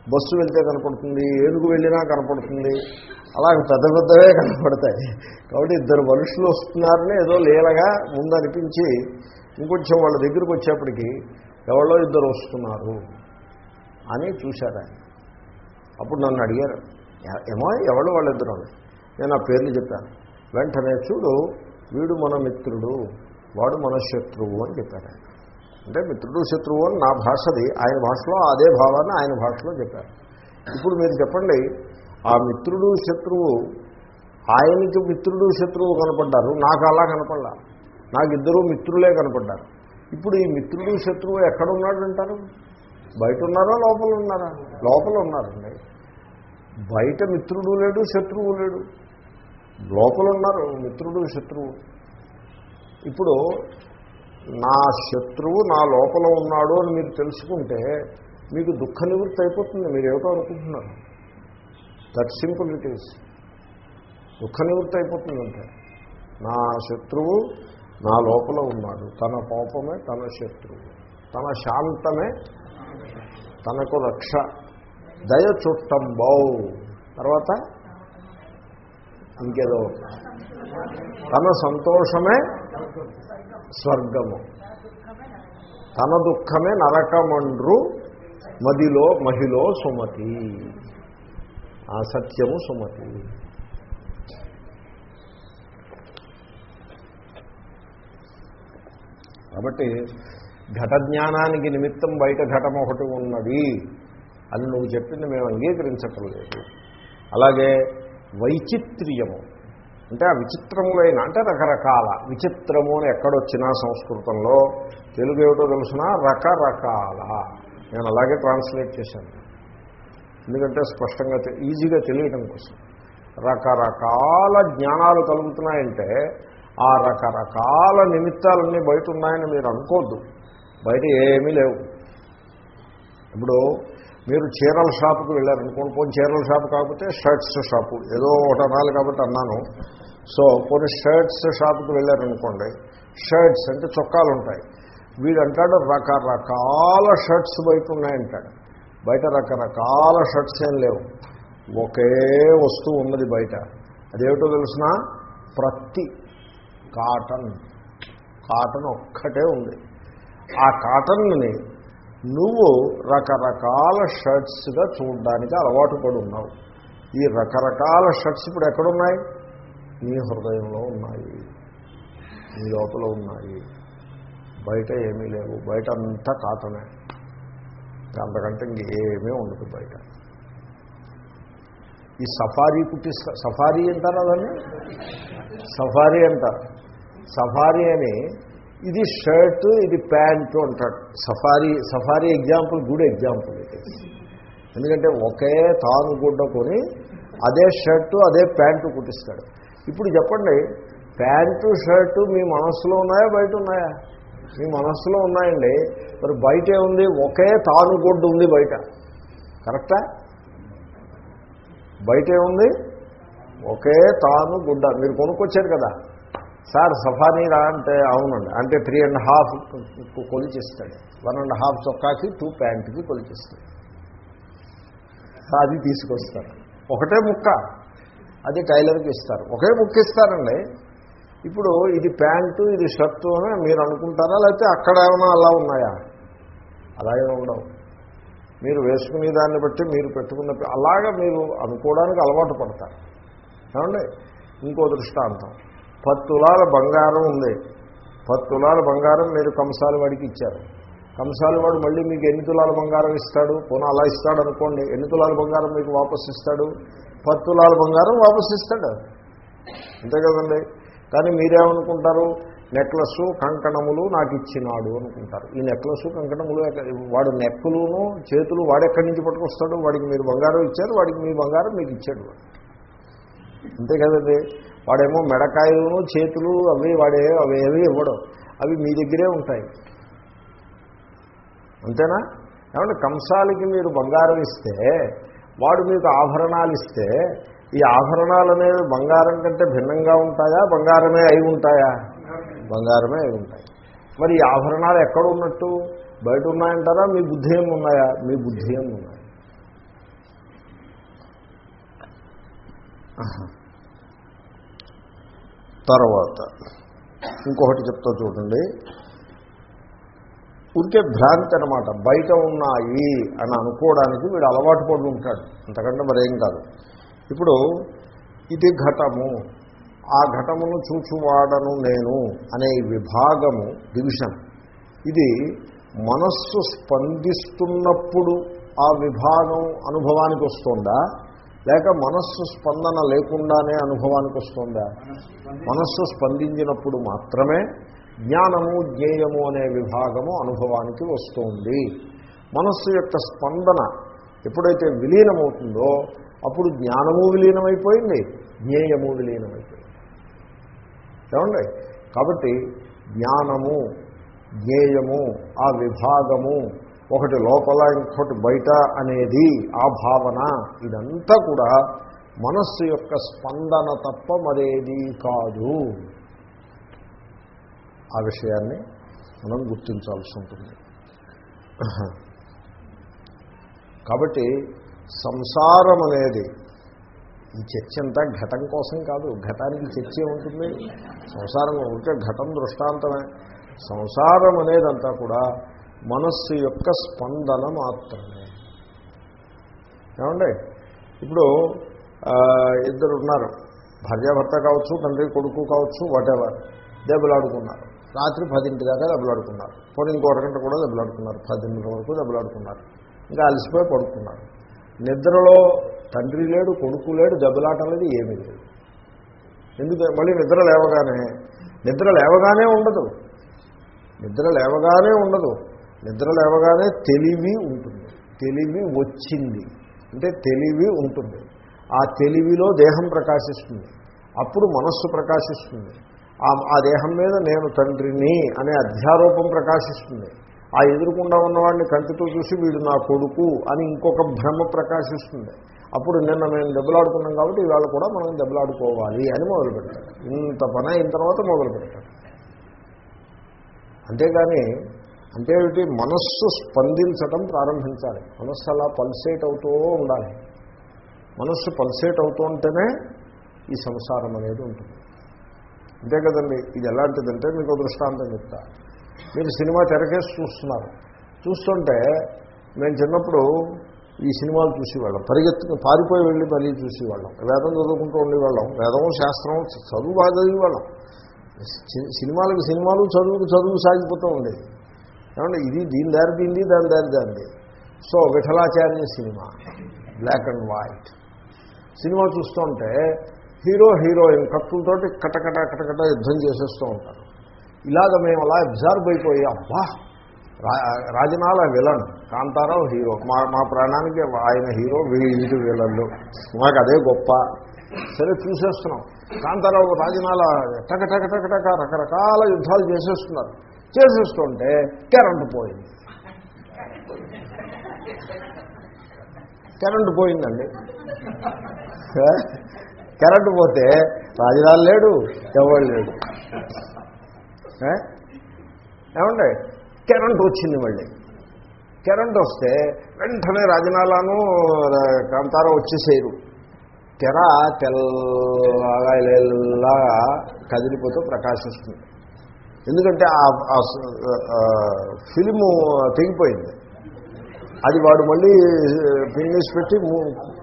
బస్సు వెళ్తే కనపడుతుంది ఏనుగు వెళ్ళినా కనపడుతుంది. అలాగే పెద్ద పెద్దవే కనపడతాయి. కాబట్టి ఇద్దరు మనుషులు వస్తున్నారని ఏదో లీలగా ముందు అనిపించి ఇంకొంచెం వాళ్ళ దగ్గరికి వచ్చేప్పటికి ఎవరో ఇద్దరు వస్తున్నారు అని చూశారు ఆయన. అప్పుడు నన్ను అడిగారు ఏమో ఎవరు వాళ్ళిద్దరు? నేను ఆ పేర్లు చెప్పాను. వెంటనే చూడు వీడు మన మిత్రుడు. వాడు మన శత్రువు అని చెప్పారు అంటే మిత్రుడు శత్రువు అని నా భాషది ఆయన భాషలో అదే భావాన్ని ఆయన భాషలో చెప్పారు. ఇప్పుడు మీరు చెప్పండి ఆ మిత్రుడు శత్రువు ఆయనకి మిత్రుడు శత్రువు కనపడ్డారు నాకు అలా కనపడలా. నాకు ఇద్దరు మిత్రులే కనపడ్డారు. ఇప్పుడు ఈ మిత్రుడు శత్రువు ఎక్కడున్నాడు అంటారు బయట ఉన్నారా లోపల ఉన్నారా లోపల ఉన్నారండి బయట మిత్రుడు లేడు శత్రువు లేడు. లోపల ఉన్నారు మిత్రుడు శత్రువు. ఇప్పుడు నా శత్రువు నా లోపల ఉన్నాడు అని మీరు తెలుసుకుంటే మీకు దుఃఖ నివృత్తి అయిపోతుంది. మీరు ఏమిటో అనుకుంటున్నారు. దట్ సింపుల్ ఇట్ ఈస్ దుఃఖ నివృత్తి అయిపోతుంది అంటే నా శత్రువు నా లోపల ఉన్నాడు. తన కోపమే తన శత్రువు. తన శాంతమే తనకు రక్ష. దయ చుట్టం బౌ తర్వాత ఇంకేదో. తన సంతోషమే స్వర్గము. తన దుఃఖమే నరకమండ్రు మదిలో మహిలో సుమతి. ఆ సత్యము సుమతి. కాబట్టి ఘట జ్ఞానానికి నిమిత్తం బయట ఘటం ఒకటి ఉన్నది అని నువ్వు చెప్పింది మేము అంగీకరించటం లేదు. అలాగే వైచిత్ర్యము. అంటే ఆ విచిత్రములైన అంటే రకరకాల విచిత్రము అని ఎక్కడొచ్చినా సంస్కృతంలో తెలుగు ఏమిటో తెలుసిన? రకరకాల. నేను అలాగే ట్రాన్స్లేట్ చేశాను. ఎందుకంటే స్పష్టంగా ఈజీగా తెలియడం కోసం. రకరకాల జ్ఞానాలు కలుగుతున్నాయంటే ఆ రకరకాల నిమిత్తాలన్నీ బయట ఉన్నాయని మీరు అనుకోద్దు. బయట ఏమీ లేవు. ఇప్పుడు మీరు చీరల షాపుకి వెళ్ళారనుకోండి. పోనీ చీరల షాపు కాకపోతే షర్ట్స్ షాపు. ఏదో ఒకటి అనాలి కాబట్టి అన్నాను. సో కొన్ని షర్ట్స్ షాపుకి వెళ్ళారనుకోండి. షర్ట్స్ అంటే చొక్కాలు ఉంటాయి వీడు అంటాడు రకరకాల షర్ట్స్ బయట ఉన్నాయంటాడు బయట రకరకాల షర్ట్స్ ఏం లేవు. ఒకే వస్తువు ఉన్నది బయట. అదేమిటో తెలిసిన? ప్రతి కాటన్. కాటన్ ఒక్కటే ఉంది. ఆ కాటన్ని నువ్వు రకరకాల షర్ట్స్గా చూడడానికి అలవాటు పడి ఉన్నావు ఈ రకరకాల షర్ట్స్ ఇప్పుడు ఎక్కడున్నాయి? నీ హృదయంలో ఉన్నాయి. నీ లోపల ఉన్నాయి. బయట ఏమీ లేవు. బయట అంతా కాటనే. అంతకంటే ఇంకేమీ ఉండదు బయట. ఈ సఫారీ పుట్టి సఫారీ అంటారు అదని సఫారీ అంటారు. సఫారీ అని ఇది షర్ట్ ఇది ప్యాంటు అంటాడు. Safari safari example good example ఇది ఎందుకంటే ఒకే తాను గుడ్డ కొని అదే షర్టు అదే ప్యాంటు కుట్టిస్తాడు. ఇప్పుడు చెప్పండి ప్యాంటు షర్టు మీ మనస్సులో ఉన్నాయా బయట ఉన్నాయా? మీ మనస్సులో ఉన్నాయండి. మరి బయటే ఉంది ఒకే తాను గుడ్డ ఉంది బయట. కరెక్టా? బయటే ఉంది ఒకే తాను గుడ్డ. మీరు కొనుక్కొచ్చారు కదా? సార్ సఫానీరా అంటే అవునండి. అంటే త్రీ అండ్ హాఫ్ కొలిచిస్తాడు. వన్ అండ్ హాఫ్ చొక్కాకి టూ ప్యాంట్కి కొలిచిస్తాడు. అది తీసుకొస్తారు. ఒకటే ముక్క అది టైలర్కి ఇస్తారు. ఒకే ముక్క ఇస్తారండి. ఇప్పుడు ఇది ప్యాంటు ఇది షర్టు అని మీరు అనుకుంటారా? లేకపోతే అక్కడ ఏమైనా అలా ఉన్నాయా? అలా ఏమి ఉండవు. మీరు వేసుకునే దాన్ని బట్టి మీరు పెట్టుకున్న అలాగా మీరు అనుకోవడానికి అలవాటు పడతారు. ఏమండి? ఇంకో దృష్టాంతం. పది తులాల బంగారం ఉంది. పది తులాల బంగారం మీరు కంసాలి వాడికి ఇచ్చారు. కంసాలి వాడు మళ్ళీ మీకు ఎన్ని తులాల బంగారం ఇస్తాడు? పోనీ అలా ఇస్తాడు అనుకోండి. ఎన్ని తులాల బంగారం మీకు వాపస్ ఇస్తాడు? పత్తులాల తులాల బంగారం వాపస్ ఇస్తాడు. అంతే కదండి. కానీ మీరేమనుకుంటారు? నెక్లెస్ కంకణములు నాకు ఇచ్చినాడు అనుకుంటారు. ఈ నెక్లెస్ కంకణములు వాడు నెక్కులును చేతులు వాడెక్కడి నుంచి పట్టుకొస్తాడు? వాడికి మీరు బంగారం ఇచ్చారు వాడికి మీ బంగారం మీకు ఇచ్చాడు అంతే కదండి. వాడేమో మెడకాయలను చేతులు అవి వాడే అవి ఏవి ఇవ్వడం. అవి మీ దగ్గరే ఉంటాయి. అంతేనా? ఏమంటే కంసాలకి మీరు బంగారం ఇస్తే వాడు మీకు ఆభరణాలు ఇస్తే ఈ ఆభరణాలు అనేవి బంగారం కంటే భిన్నంగా ఉంటాయా? బంగారమే అయి ఉంటాయా? బంగారమే అయి ఉంటాయి. మరి ఈ ఆభరణాలు ఎక్కడ ఉన్నట్టు? బయట ఉన్నాయంటారా? మీ బుద్ధి ఏమి ఉన్నాయా? మీ బుద్ధి ఏమి ఉన్నాయి? తర్వాత ఇంకొకటి చెప్తా చూడండి. ఊరికే భ్రాంతి అనమాట బయట ఉన్నాయి అని అనుకోవడానికి వీడు అలవాటు పడి ఉంటాడు. అంతకంటే మరేం కాదు. ఇప్పుడు ఇది ఘటము. ఆ ఘటమును చూచువాడను నేను అనే విభాగము డివిజన్ ఇది మనస్సు స్పందిస్తున్నప్పుడు ఆ విభాగం అనుభవానికి వస్తుందా? లేక మనస్సు స్పందన లేకుండానే అనుభవానికి వస్తుందా? మనస్సు స్పందించినప్పుడు మాత్రమే జ్ఞానము జ్ఞేయము అనే విభాగము అనుభవానికి వస్తుంది. మనస్సు యొక్క స్పందన ఎప్పుడైతే విలీనమవుతుందో అప్పుడు జ్ఞానము విలీనమైపోయింది జ్ఞేయము విలీనమైపోయింది. ఏమండి? కాబట్టి జ్ఞానము జ్ఞేయము ఆ విభాగము ఒకటి లోపల ఇంకొకటి బయట అనేది ఆ భావన. ఇదంతా కూడా మనస్సు యొక్క స్పందన తప్ప మరేది కాదు. ఆ విషయాన్ని మనం గుర్తించాల్సి ఉంటుంది. కాబట్టి సంసారం అనేది ఈ చర్చ అంతా ఘటం కోసం కాదు ఘటానికి చర్చ ఉంటుంది సంసారం ఉంటే ఘటం దృష్టాంతమే. సంసారం అనేదంతా కూడా మనస్సు యొక్క స్పందన మాత్రమే. ఏమండి? ఇప్పుడు ఇద్దరు ఉన్నారు. భార్యాభర్త కావచ్చు తండ్రి కొడుకు కావచ్చు వాటెవర్ దెబ్బలాడుకున్నారు. రాత్రి పదింటి దాకా దెబ్బలాడుకున్నారు. పోనీ ఇంకో అరగంట కూడా దెబ్బలాడుకున్నారు. పదింటి వరకు దెబ్బలాడుకున్నారు. ఇంకా అలసిపోయి పడుకున్నారు. నిద్రలో తండ్రి లేడు కొడుకు లేడు దెబ్బలాటం లేదు ఏమీ లేదు. ఎందుకంటే మళ్ళీ నిద్ర లేవగానే. నిద్ర లేవగానే ఉండదు. నిద్ర లేవగానే ఉండదు. నిద్ర లేవగానే తెలివి ఉంటుంది. తెలివి వచ్చింది. అంటే తెలివి ఉంటుంది. ఆ తెలివిలో దేహం ప్రకాశిస్తుంది. అప్పుడు మనస్సు ప్రకాశిస్తుంది. ఆ దేహం మీద నేను తండ్రిని అనే అధ్యారూపం ప్రకాశిస్తుంది. ఆ ఎదురుకుండా ఉన్నవాడిని కంటితో చూసి వీడు నా కొడుకు అని ఇంకొక భ్రమ ప్రకాశిస్తుంది. అప్పుడు నిన్న మేము దెబ్బలాడుకున్నాం కాబట్టి ఇవాళ కూడా మనం దెబ్బలాడుకోవాలి అని మొదలు పెడతాడు ఇంత పని అయిన తర్వాత మొదలు పెడతాడు అంతేగాని అంటే ఏమిటి? మనస్సు స్పందించడం ప్రారంభించాలి. మనస్సు అలా పల్సేట్ అవుతూ ఉండాలి. మనస్సు పల్సేట్ అవుతూ ఉంటేనే ఈ సంసారం అనేది ఉంటుంది. అంతే కదండి. ఇది ఎలాంటిదంటే మీకు దృష్టాంతం చెప్తా. మీరు సినిమా తెరకేసి చూస్తున్నారు. చూస్తుంటే మేము చిన్నప్పుడు ఈ సినిమాలు చూసేవాళ్ళం. పరిగెత్తు పారిపోయి వెళ్ళి మళ్ళీ చూసేవాళ్ళం. వేదం చదువుకుంటూ ఉండేవాళ్ళం. వేదం శాస్త్రం చదువు బాగా చదివేవాళ్ళం. సినిమాలకు సినిమాలు చదువుకు చదువు సాగిపోతూ ఉండేది. ఏమంటే ఇది దీని దారి దీంది దాని దారి దాంది so Vithalacharya cinema black and white cinema చూస్తుంటే హీరో హీరోయిన్ కత్తులతోటి కటకట కటకట యుద్ధం చేసేస్తూ ఉంటారు. ఇలాగ మేము అలా అబ్జర్వ్ అయిపోయి అబ్బా రాజనాల విలన్ కాంతారావు హీరో. మా మా ప్రాణానికి ఆయన హీరో వీళ్ళు విలన్లు. మాకు అదే గొప్ప. సరే చూసేస్తున్నాం. కాంతారావు రాజనాల టక టక టక టక రకరకాల యుద్ధాలు చేసేస్తున్నారు. చేసేస్తుంటే కరెంటు పోయింది. కరెంటు పోయిందండి. కరెంటు పోతే రాజధాని లేడు ఎవరు లేడు. ఏమండి? కరెంట్ వచ్చింది మళ్ళీ. కరెంట్ వస్తే వెంటనే రాజనాలను కాంతారా వచ్చేసేరు తెర తెల్లగా ఇలాగా కదిలిపోతూ ప్రకాశిస్తుంది. ఎందుకంటే ఆ ఫిలిము తెగిపోయింది. అది వాడు మళ్ళీ ఫినిష్ పెట్టి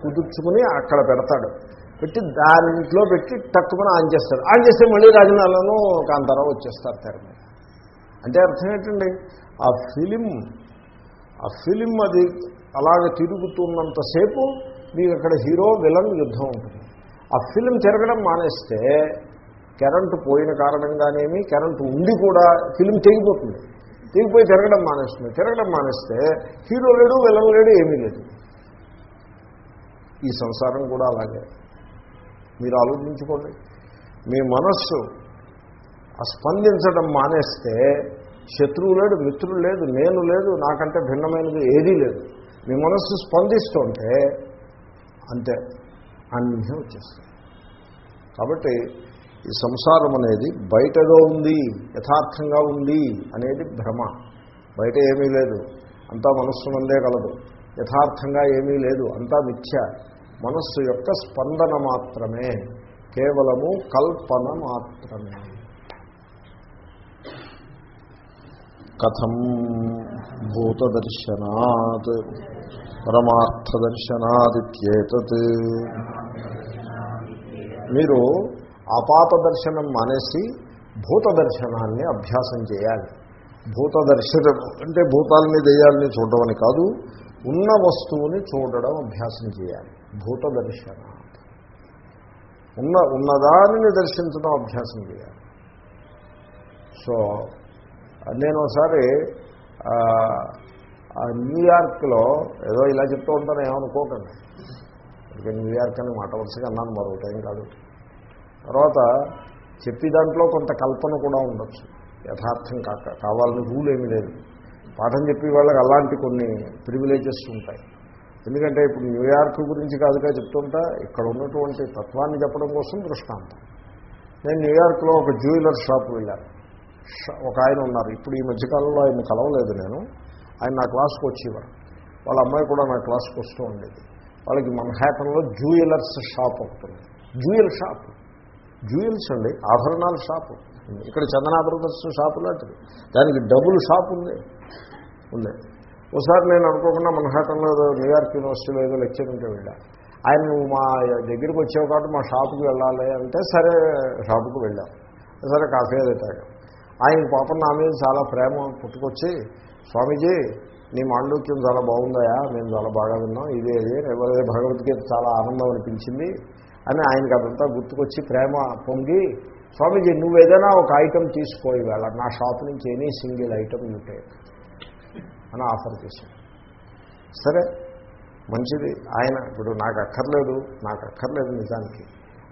కుదుర్చుకుని అక్కడ పెడతాడు. పెట్టి దానింట్లో పెట్టి తక్కువ ఆన్ చేస్తాడు. ఆన్ చేస్తే మళ్ళీ రాజనాలను కాంతారావు వచ్చేస్తారు తెర మీద. అంటే అర్థం ఏంటండి? ఆ ఫిలిం ఆ ఫిలిం అది అలాగ తిరుగుతున్నంతసేపు మీకు అక్కడ హీరో విలన్ యుద్ధం ఉంటుంది. ఆ ఫిలిం తిరగడం మానేస్తే కరెంటు పోయిన కారణంగానేమి కరెంటు ఉండి కూడా ఫిలిం తెగిపోతుంది. తెగిపోయి తిరగడం మానేస్తుంది. తిరగడం మానేస్తే హీరో లేడు విలన్ లేడు ఏమీ లేదు. ఈ సంసారం కూడా అలాగే. మీరు ఆలోచించుకోండి. మీ మనస్సు స్పందించడం మానేస్తే శత్రువు లేడు మిత్రుడు లేదు నేను లేదు నాకంటే భిన్నమైనది ఏదీ లేదు. మీ మనస్సు స్పందిస్తుంటే అంతే అన్నీ వచ్చేస్తుంది. కాబట్టి ఈ సంసారం అనేది బయటగా ఉంది యథార్థంగా ఉంది అనేది భ్రమ. బయట ఏమీ లేదు. అంతా మనస్సు మందే కలదు. యథార్థంగా ఏమీ లేదు. అంతా మిథ్య. మనస్సు యొక్క స్పందన మాత్రమే. కేవలము కల్పన మాత్రమే. కథం భూతదర్శనాత్ పరమార్థదర్శనాదిత్యేతత్. మీరు ఆపాత దర్శనం మానేసి భూత దర్శనాన్ని అభ్యాసం చేయాలి. భూత దర్శనం అంటే భూతాలని దయ్యాలని చూడడం కాదు ఉన్న వస్తువుని చూడడం అభ్యాసం చేయాలి. భూత దర్శన. ఉన్న ఉన్నదానిని దర్శించడం అభ్యాసం చేయాలి. సో నేను ఒకసారి న్యూయార్క్లో ఏదో ఇలా చెప్తూ ఉంటాను ఏమనుకోకండి. ఇక న్యూయార్క్ అని మాట వరుసగా అన్నాను మరో టైం కాదు. తర్వాత చెప్పి దాంట్లో కొంత కల్పన కూడా ఉండొచ్చు. యథార్థం కాక కావాలని రూల్ ఏమీ లేదు. పాఠం చెప్పి వాళ్ళకి అలాంటి కొన్ని ప్రివిలేజెస్ ఉంటాయి. ఎందుకంటే ఇప్పుడు న్యూయార్క్ గురించి కాదుగా చెప్తుంటా ఇక్కడ ఉన్నటువంటి తత్వాన్ని చెప్పడం కోసం దృష్టాంతం. నేను న్యూయార్క్లో ఒక జ్యువెలర్ షాప్ వెళ్ళాను. ఒక ఆయన ఉన్నారు. ఇప్పుడు ఈ మధ్యకాలంలో ఆయన కలవలేదు నేను. ఆయన నా క్లాస్కి వచ్చేవారు. వాళ్ళ అమ్మాయి కూడా నా క్లాస్కి వస్తూ ఉండేది. వాళ్ళకి మన్హాటన్లో జ్యువెలర్స్ షాప్ ఒకటి జ్యువెల్ షాప్ జ్యువెల్స్ అండి ఆభరణాల షాపు. ఇక్కడ చందనా బ్రదర్స్ షాపు లాంటిది. దానికి డబుల్ షాప్ ఉంది. ఉంది. ఒకసారి నేను అనుకోకుండా మన్హాటన్లో న్యూయార్క్ యూనివర్సిటీలో ఏదో లెక్చర్ ఉంటే వెళ్ళా. ఆయన నువ్వు మా దగ్గరికి వచ్చావు కాబట్టి మా షాపుకి వెళ్ళాలి అంటే సరే షాపుకి వెళ్ళాం. సరే కాఫీ అది తాగాం. ఆయన పాపం నా మీద చాలా ప్రేమ పుట్టుకొచ్చి స్వామీజీ నీ మాండూక్యం చాలా బాగుందాయా మేము చాలా బాగా విన్నాం. ఇదే ఇదే భగవద్గీత చాలా ఆనందం అనిపించింది. అని ఆయనకి అదంతా గుర్తుకొచ్చి ప్రేమ పొంగి స్వామీజీ నువ్వు ఏదైనా ఒక ఐటెం తీసుకోయి వేళ నా షాప్ నుంచి any single item you take అని ఆఫర్ చేశాను సరే మంచిది. ఆయన ఇప్పుడు నాకు అక్కర్లేదు నాకు అక్కర్లేదు నిజానికి.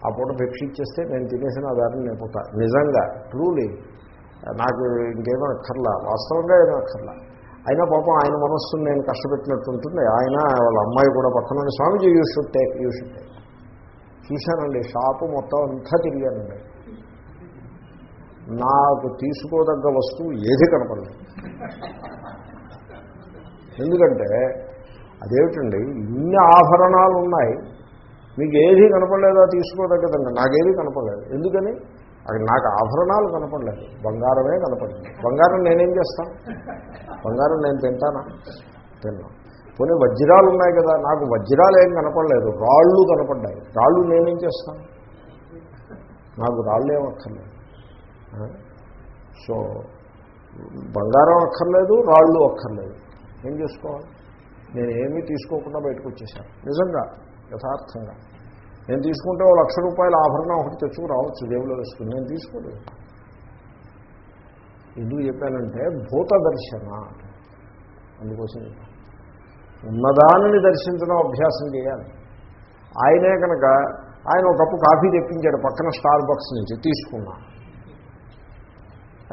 ఆ పూట భిక్ష ఇచ్చేస్తే నేను తినేసిన దారిని నేను పుట్ట నిజంగా ట్రూలీ నాకు ఇంకేమో అక్కర్లా. వాస్తవంగా ఏమో అక్కర్లా. అయినా పాపం ఆయన మనస్సును నేను కష్టపెట్టినట్టు ఉంటుంది. ఆయన వాళ్ళ అమ్మాయి కూడా పక్కన Swamiji Swamiji you should take you should take చూశానండి షాపు మొత్తం అంతా తిరిగానండి. నాకు తీసుకోదగ్గ వస్తువు ఏది కనపడలేదు ఎందుకంటే అదేమిటండి ఇన్ని ఆభరణాలు ఉన్నాయి మీకు ఏది కనపడలేదా తీసుకోదగ్గదండి? నాకేది కనపడలేదు. ఎందుకని? అక్కడ నాకు ఆభరణాలు కనపడలేదు. బంగారమే కనపడింది. బంగారం నేనేం చేస్తాను బంగారం నేను తింటానా? తిన్నాను. పోనీ వజ్రాలు ఉన్నాయి కదా నాకు వజ్రాలు ఏం కనపడలేదు రాళ్ళు కనపడ్డాయి. రాళ్ళు నేనేం చేస్తాను? నాకు రాళ్ళు ఏం అక్కర్లేదు సో బంగారం అక్కర్లేదు రాళ్ళు అక్కర్లేదు. ఏం చేసుకోవాలి? నేను ఏమీ తీసుకోకుండా బయటకు వచ్చేసాను నిజంగా యథార్థంగా. నేను తీసుకుంటే ఓ లక్ష రూపాయల ఆభరణం ఒకటి తెచ్చుకురావచ్చు రావచ్చు వేసుకుని. నేను తీసుకోలేదు. ఎందుకు చెప్పానంటే భూత దర్శన. అందుకోసం చెప్పాను. ఉన్నదానిని దర్శించడం అభ్యాసం చేయాలి. ఆయనే కనుక ఆయన ఒక కప్పు కాఫీ తెప్పించాడు పక్కన స్టార్ బక్స్ నుంచి తీసుకున్నా.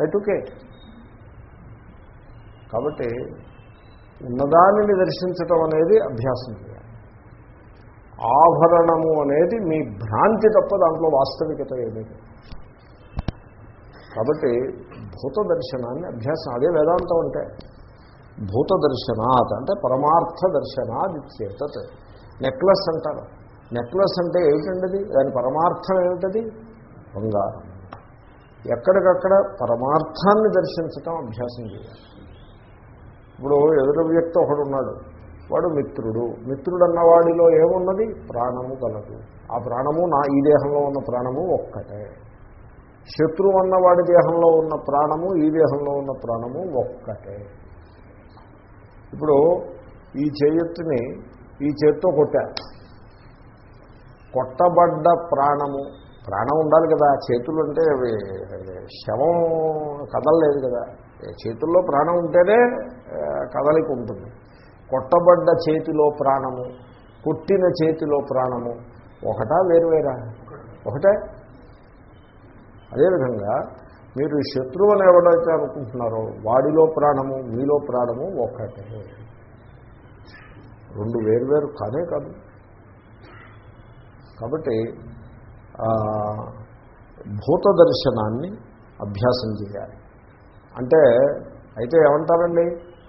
ఐ టుకే కాబట్టి ఉన్నదానిని దర్శించటం అనేది అభ్యాసం చేయాలి. ఆభరణము అనేది మీ భ్రాంతి తప్ప దాంట్లో వాస్తవికత ఏమీ కాబట్టి భూత దర్శనాన్ని అభ్యాసం అదే వేదాంతం అంటే భూత దర్శనాత్ అంటే పరమార్థ దర్శనాదిత్యేతత్ నెక్లెస్ అంటారు. నెక్లెస్ అంటే ఏమిటండి దాని పరమార్థం ఏమిటది? బంగారం. ఎక్కడికక్కడ పరమార్థాన్ని దర్శించటం అభ్యాసం చేయాలి. ఇప్పుడు ఎదురు వ్యక్తి ఒకడు ఉన్నాడు వాడు మిత్రుడు. మిత్రుడు అన్నవాడిలో ఏమున్నది? ప్రాణము కలదు. ఆ ప్రాణము నా ఈ దేహంలో ఉన్న ప్రాణము ఒక్కటే. శత్రువు అన్నవాడి దేహంలో ఉన్న ప్రాణము ఈ దేహంలో ఉన్న ప్రాణము ఒక్కటే. ఇప్పుడు ఈ చేయెత్తుని ఈ చేత్తో కొట్టారు కొట్టబడ్డ ప్రాణము ప్రాణం ఉండాలి కదా చేతులు అంటే అవి శవం కదలలేదు కదా. చేతుల్లో ప్రాణం ఉంటేనే కదలిక ఉంటుంది. కొట్టబడ్డ చేతిలో ప్రాణము కొట్టిన చేతిలో ప్రాణము ఒకటా వేరువేరా? ఒకటే. అదేవిధంగా మీరు శత్రువుని ఎవడైతే అనుకుంటున్నారో వాడిలో ప్రాణము మీలో ప్రాణము ఒకటే రెండు వేరువేరు కానే కాదు. కాబట్టి భూత దర్శనాన్ని అభ్యాసం చేయాలి. అంటే అయితే ఏమంటారండి?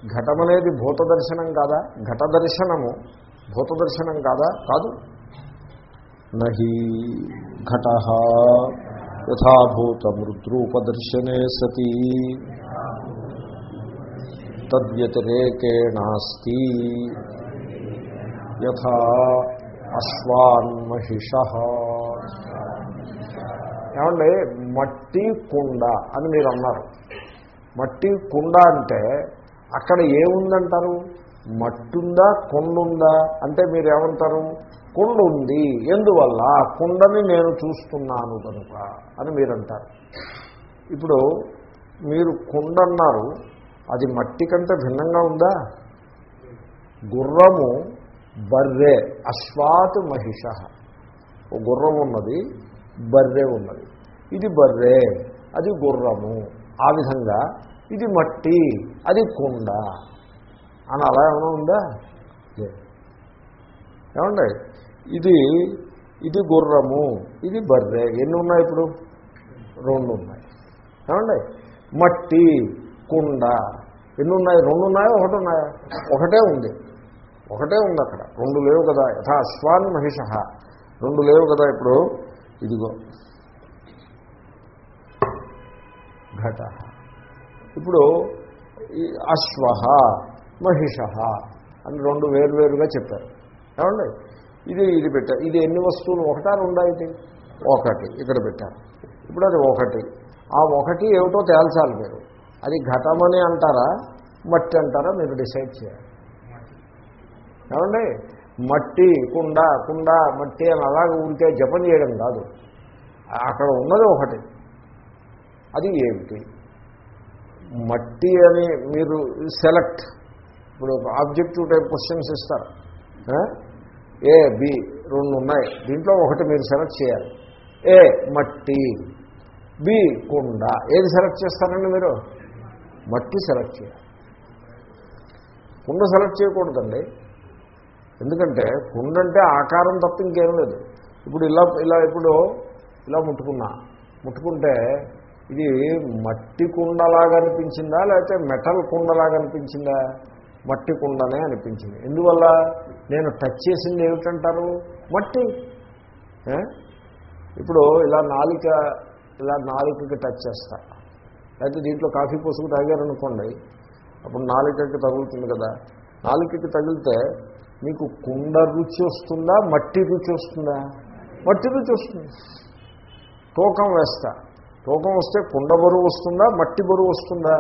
ఘటం అనేది భూత దర్శనం కాదా? ఘట దర్శనము భూత దర్శనం కాదా? కాదు. నహి ఘట యథాభూత మృద్రూపదర్శనే సతి. తద్వ్యతిరేకేణాస్తి. యథా అశ్వాన్మహిష. ఏమండి మట్టి కుండ అని మీరు అన్నారు మట్టి కుండ అంటే అక్కడ ఏముందంటారు? మట్టుందా కొండుందా? అంటే మీరు ఏమంటారు కుండ ఉంది ఎందువల్ల కుండని నేను చూస్తున్నాను కనుక అని మీరంటారు. ఇప్పుడు మీరు కుండ అన్నారు అది మట్టి కంటే భిన్నంగా ఉందా? గుర్రము బర్రె అశ్వాత్ మహిష. ఓ గుర్రం ఉన్నది బర్రె ఉన్నది. ఇది బర్రె అది గుర్రము. ఆ విధంగా ఇది మట్టి అది కుండ. అని అలా ఏమైనా ఉందా? ఏమండి? ఇది ఇది గుర్రము ఇది బర్రె. ఎన్ని ఉన్నాయి ఇప్పుడు? రెండు ఉన్నాయి. ఏమండి? మట్టి కుండ. ఎన్ని ఉన్నాయి? రెండు ఉన్నాయా? ఒకటి ఉన్నాయా? ఒకటే ఉంది. ఒకటే ఉంది అక్కడ. రెండు లేవు కదా. యథా అశ్వాన్ మహిష. రెండు లేవు కదా ఇప్పుడు? ఇదిగో. ఘట. ఇప్పుడు ఈ అశ్వ మహిష అని రెండు వేరువేరుగా చెప్పారు. ఏమండి? ఇది ఇది పెట్టారు ఇది ఎన్ని వస్తువులు? ఒకటా రెండా ఇది ఒకటి. ఇక్కడ పెట్టారు ఇప్పుడు అది ఒకటి. ఆ ఒకటి ఏమిటో తేల్చాలి మీరు. అది ఘటమని అంటారా? మట్టి అంటారా? మీరు డిసైడ్ చేయాలి. ఏమండి? మట్టి కుండ కుండ మట్టి అని అలాగే ఉంటే జపం చేయడం కాదు. అక్కడ ఉన్నది ఒకటి. అది ఏమిటి? మట్టి అని మీరు సెలెక్ట్. ఇప్పుడు ఆబ్జెక్టివ్ టైప్ క్వశ్చన్స్ ఇస్తారు. ఏ బి రెండు ఉన్నాయి దీంట్లో ఒకటి మీరు సెలెక్ట్ చేయాలి. ఏ మట్టి. బి కుండ. ఏది సెలెక్ట్ చేస్తారండి మీరు? మట్టి సెలెక్ట్ చేయాలి. కుండ సెలెక్ట్ చేయకూడదండి. ఎందుకంటే కుండ అంటే ఆకారం తప్ప ఇంకేం లేదు. ఇప్పుడు ఇలా ఇలా ఇప్పుడు ఇలా ముట్టుకున్నా. ముట్టుకుంటే ఇది మట్టి కుండలాగా అనిపించిందా? లేకపోతే మెటల్ కుండలాగా అనిపించిందా? మట్టి కుండనే అనిపించింది. ఎందువల్ల? నేను టచ్ చేసింది ఏమిటంటారు? మట్టి ఇప్పుడు ఇలా నాలిక ఇలా నాలికకి టచ్ చేస్తా. లేకపోతే దీంట్లో కాఫీ పోసుకు తాగారనుకోండి అప్పుడు నాలికకి తగులుతుంది కదా. నాలికకి తగిలితే మీకు కుండ రుచి వస్తుందా మట్టి రుచి వస్తుందా? మట్టి రుచి వస్తుంది. తూకం వేస్తా. తూకం వస్తే కుండ బరువు వస్తుందా మట్టి బరువు వస్తుందా?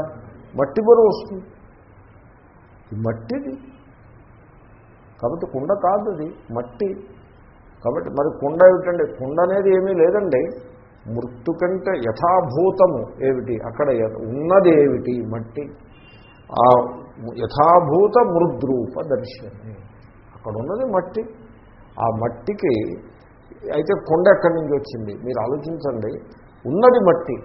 మట్టి బరువు వస్తుంది. మట్టిది. కాబట్టి కుండ కాదు అది మట్టి. కాబట్టి మరి కుండ ఏమిటండి? కుండ అనేది ఏమీ లేదండి. మృత్తు కంటే యథాభూతము ఏమిటి? అక్కడ ఉన్నది ఏమిటి? మట్టి. ఆ యథాభూత మృద్రూప దర్శనం అక్కడ ఉన్నది మట్టి. ఆ మట్టికి అయితే కొండ ఎక్కడి నుంచి వచ్చింది? మీరు ఆలోచించండి. ఉన్నది మట్టి.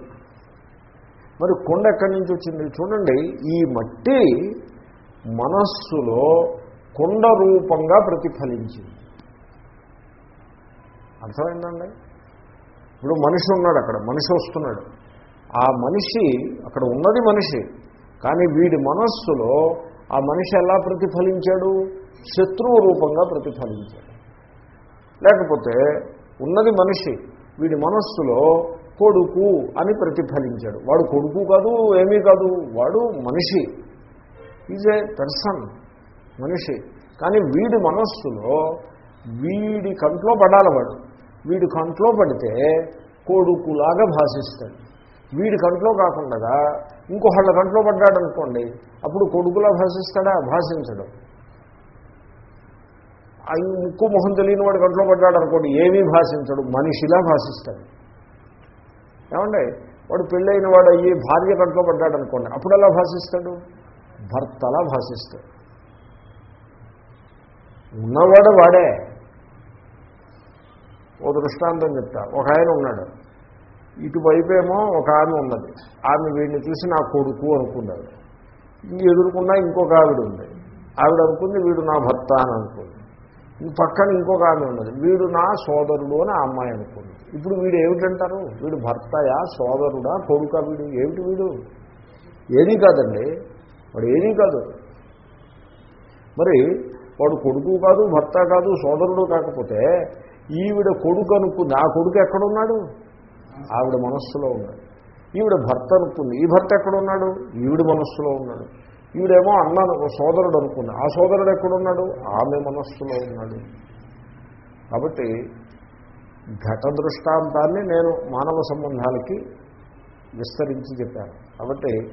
మరి కొండ ఎక్కడి నుంచి వచ్చింది? చూడండి. ఈ మట్టి మనస్సులో కొండ రూపంగా ప్రతిఫలించింది. అర్థమైందండి? ఇప్పుడు మనిషి ఉన్నాడు అక్కడ మనిషి వస్తున్నాడు. ఆ మనిషి అక్కడ ఉన్నది మనిషి కానీ వీడి మనస్సులో ఆ మనిషి ఎలా ప్రతిఫలించాడు? శత్రువు రూపంగా ప్రతిఫలించాడు. లేకపోతే ఉన్నది మనిషి వీడి మనస్సులో కొడుకు అని ప్రతిఫలించాడు. వాడు కొడుకు కాదు ఏమీ కాదు వాడు మనిషి. Is a person. మనిషి. కానీ వీడి మనస్సులో వీడి కంట్లో పడాలి వాడు. వీడి కంట్లో పడితే కొడుకులాగా భాషిస్తాడు. వీడి కంట్లో కాకుండా ఇంకొకళ్ళ కంట్లో పడ్డాడు అనుకోండి అప్పుడు కొడుకులా భాషిస్తాడా? భాషించడు. ముక్కు మొహం తెలియని వాడు కంట్లో పడ్డాడు అనుకోండి ఏమీ భాషించడు. మనిషిలా భాషిస్తాడు. ఏమండి? వాడు పెళ్ళైన వాడు అయ్యి భార్య కంట్లో పడ్డాడు అనుకోండి అప్పుడు ఎలా భాషిస్తాడు? భర్తలా భాషిస్తాడు. ఉన్నవాడు వాడే. ఓ దృష్టాంతం చెప్తా. ఒక ఆయన ఉన్నాడు. ఇటువైపేమో ఒక ఆమె ఉన్నది. ఆమె వీడిని చూసి నా కొడుకు అనుకున్నాడు. ఇంక ఎదురుకున్నా ఇంకొక ఆవిడ ఉంది. ఆవిడ అనుకుంది వీడు నా భర్త అని అనుకుంది. పక్కన ఇంకొక ఆమె ఉన్నది. వీడు నా సోదరుడు అని ఆ అమ్మాయి అనుకుంది. ఇప్పుడు వీడు ఏమిటంటారు? వీడు భర్తయా సోదరుడా కొడుకా వీడు? ఏమిటి వీడు? ఏదీ కాదండి. వాడు ఏదీ కాదు. మరి వాడు కొడుకు కాదు భర్త కాదు సోదరుడు కాకపోతే ఈవిడ కొడుకు అనుకుంది ఆ కొడుకు ఎక్కడున్నాడు? ఆవిడ మనస్సులో ఉన్నాడు. ఈవిడ భర్త అనుకుంది ఈ భర్త ఎక్కడున్నాడు? ఈవిడ మనస్సులో ఉన్నాడు. ఈవిడేమో అన్న సోదరుడు అనుకుంది ఆ సోదరుడు ఎక్కడున్నాడు? ఆమె మనస్సులో ఉన్నాడు. కాబట్టి ఘట దృష్టాంతాన్ని నేను మానవ సంబంధాలకి విస్తరించి చెప్పాను. కాబట్టి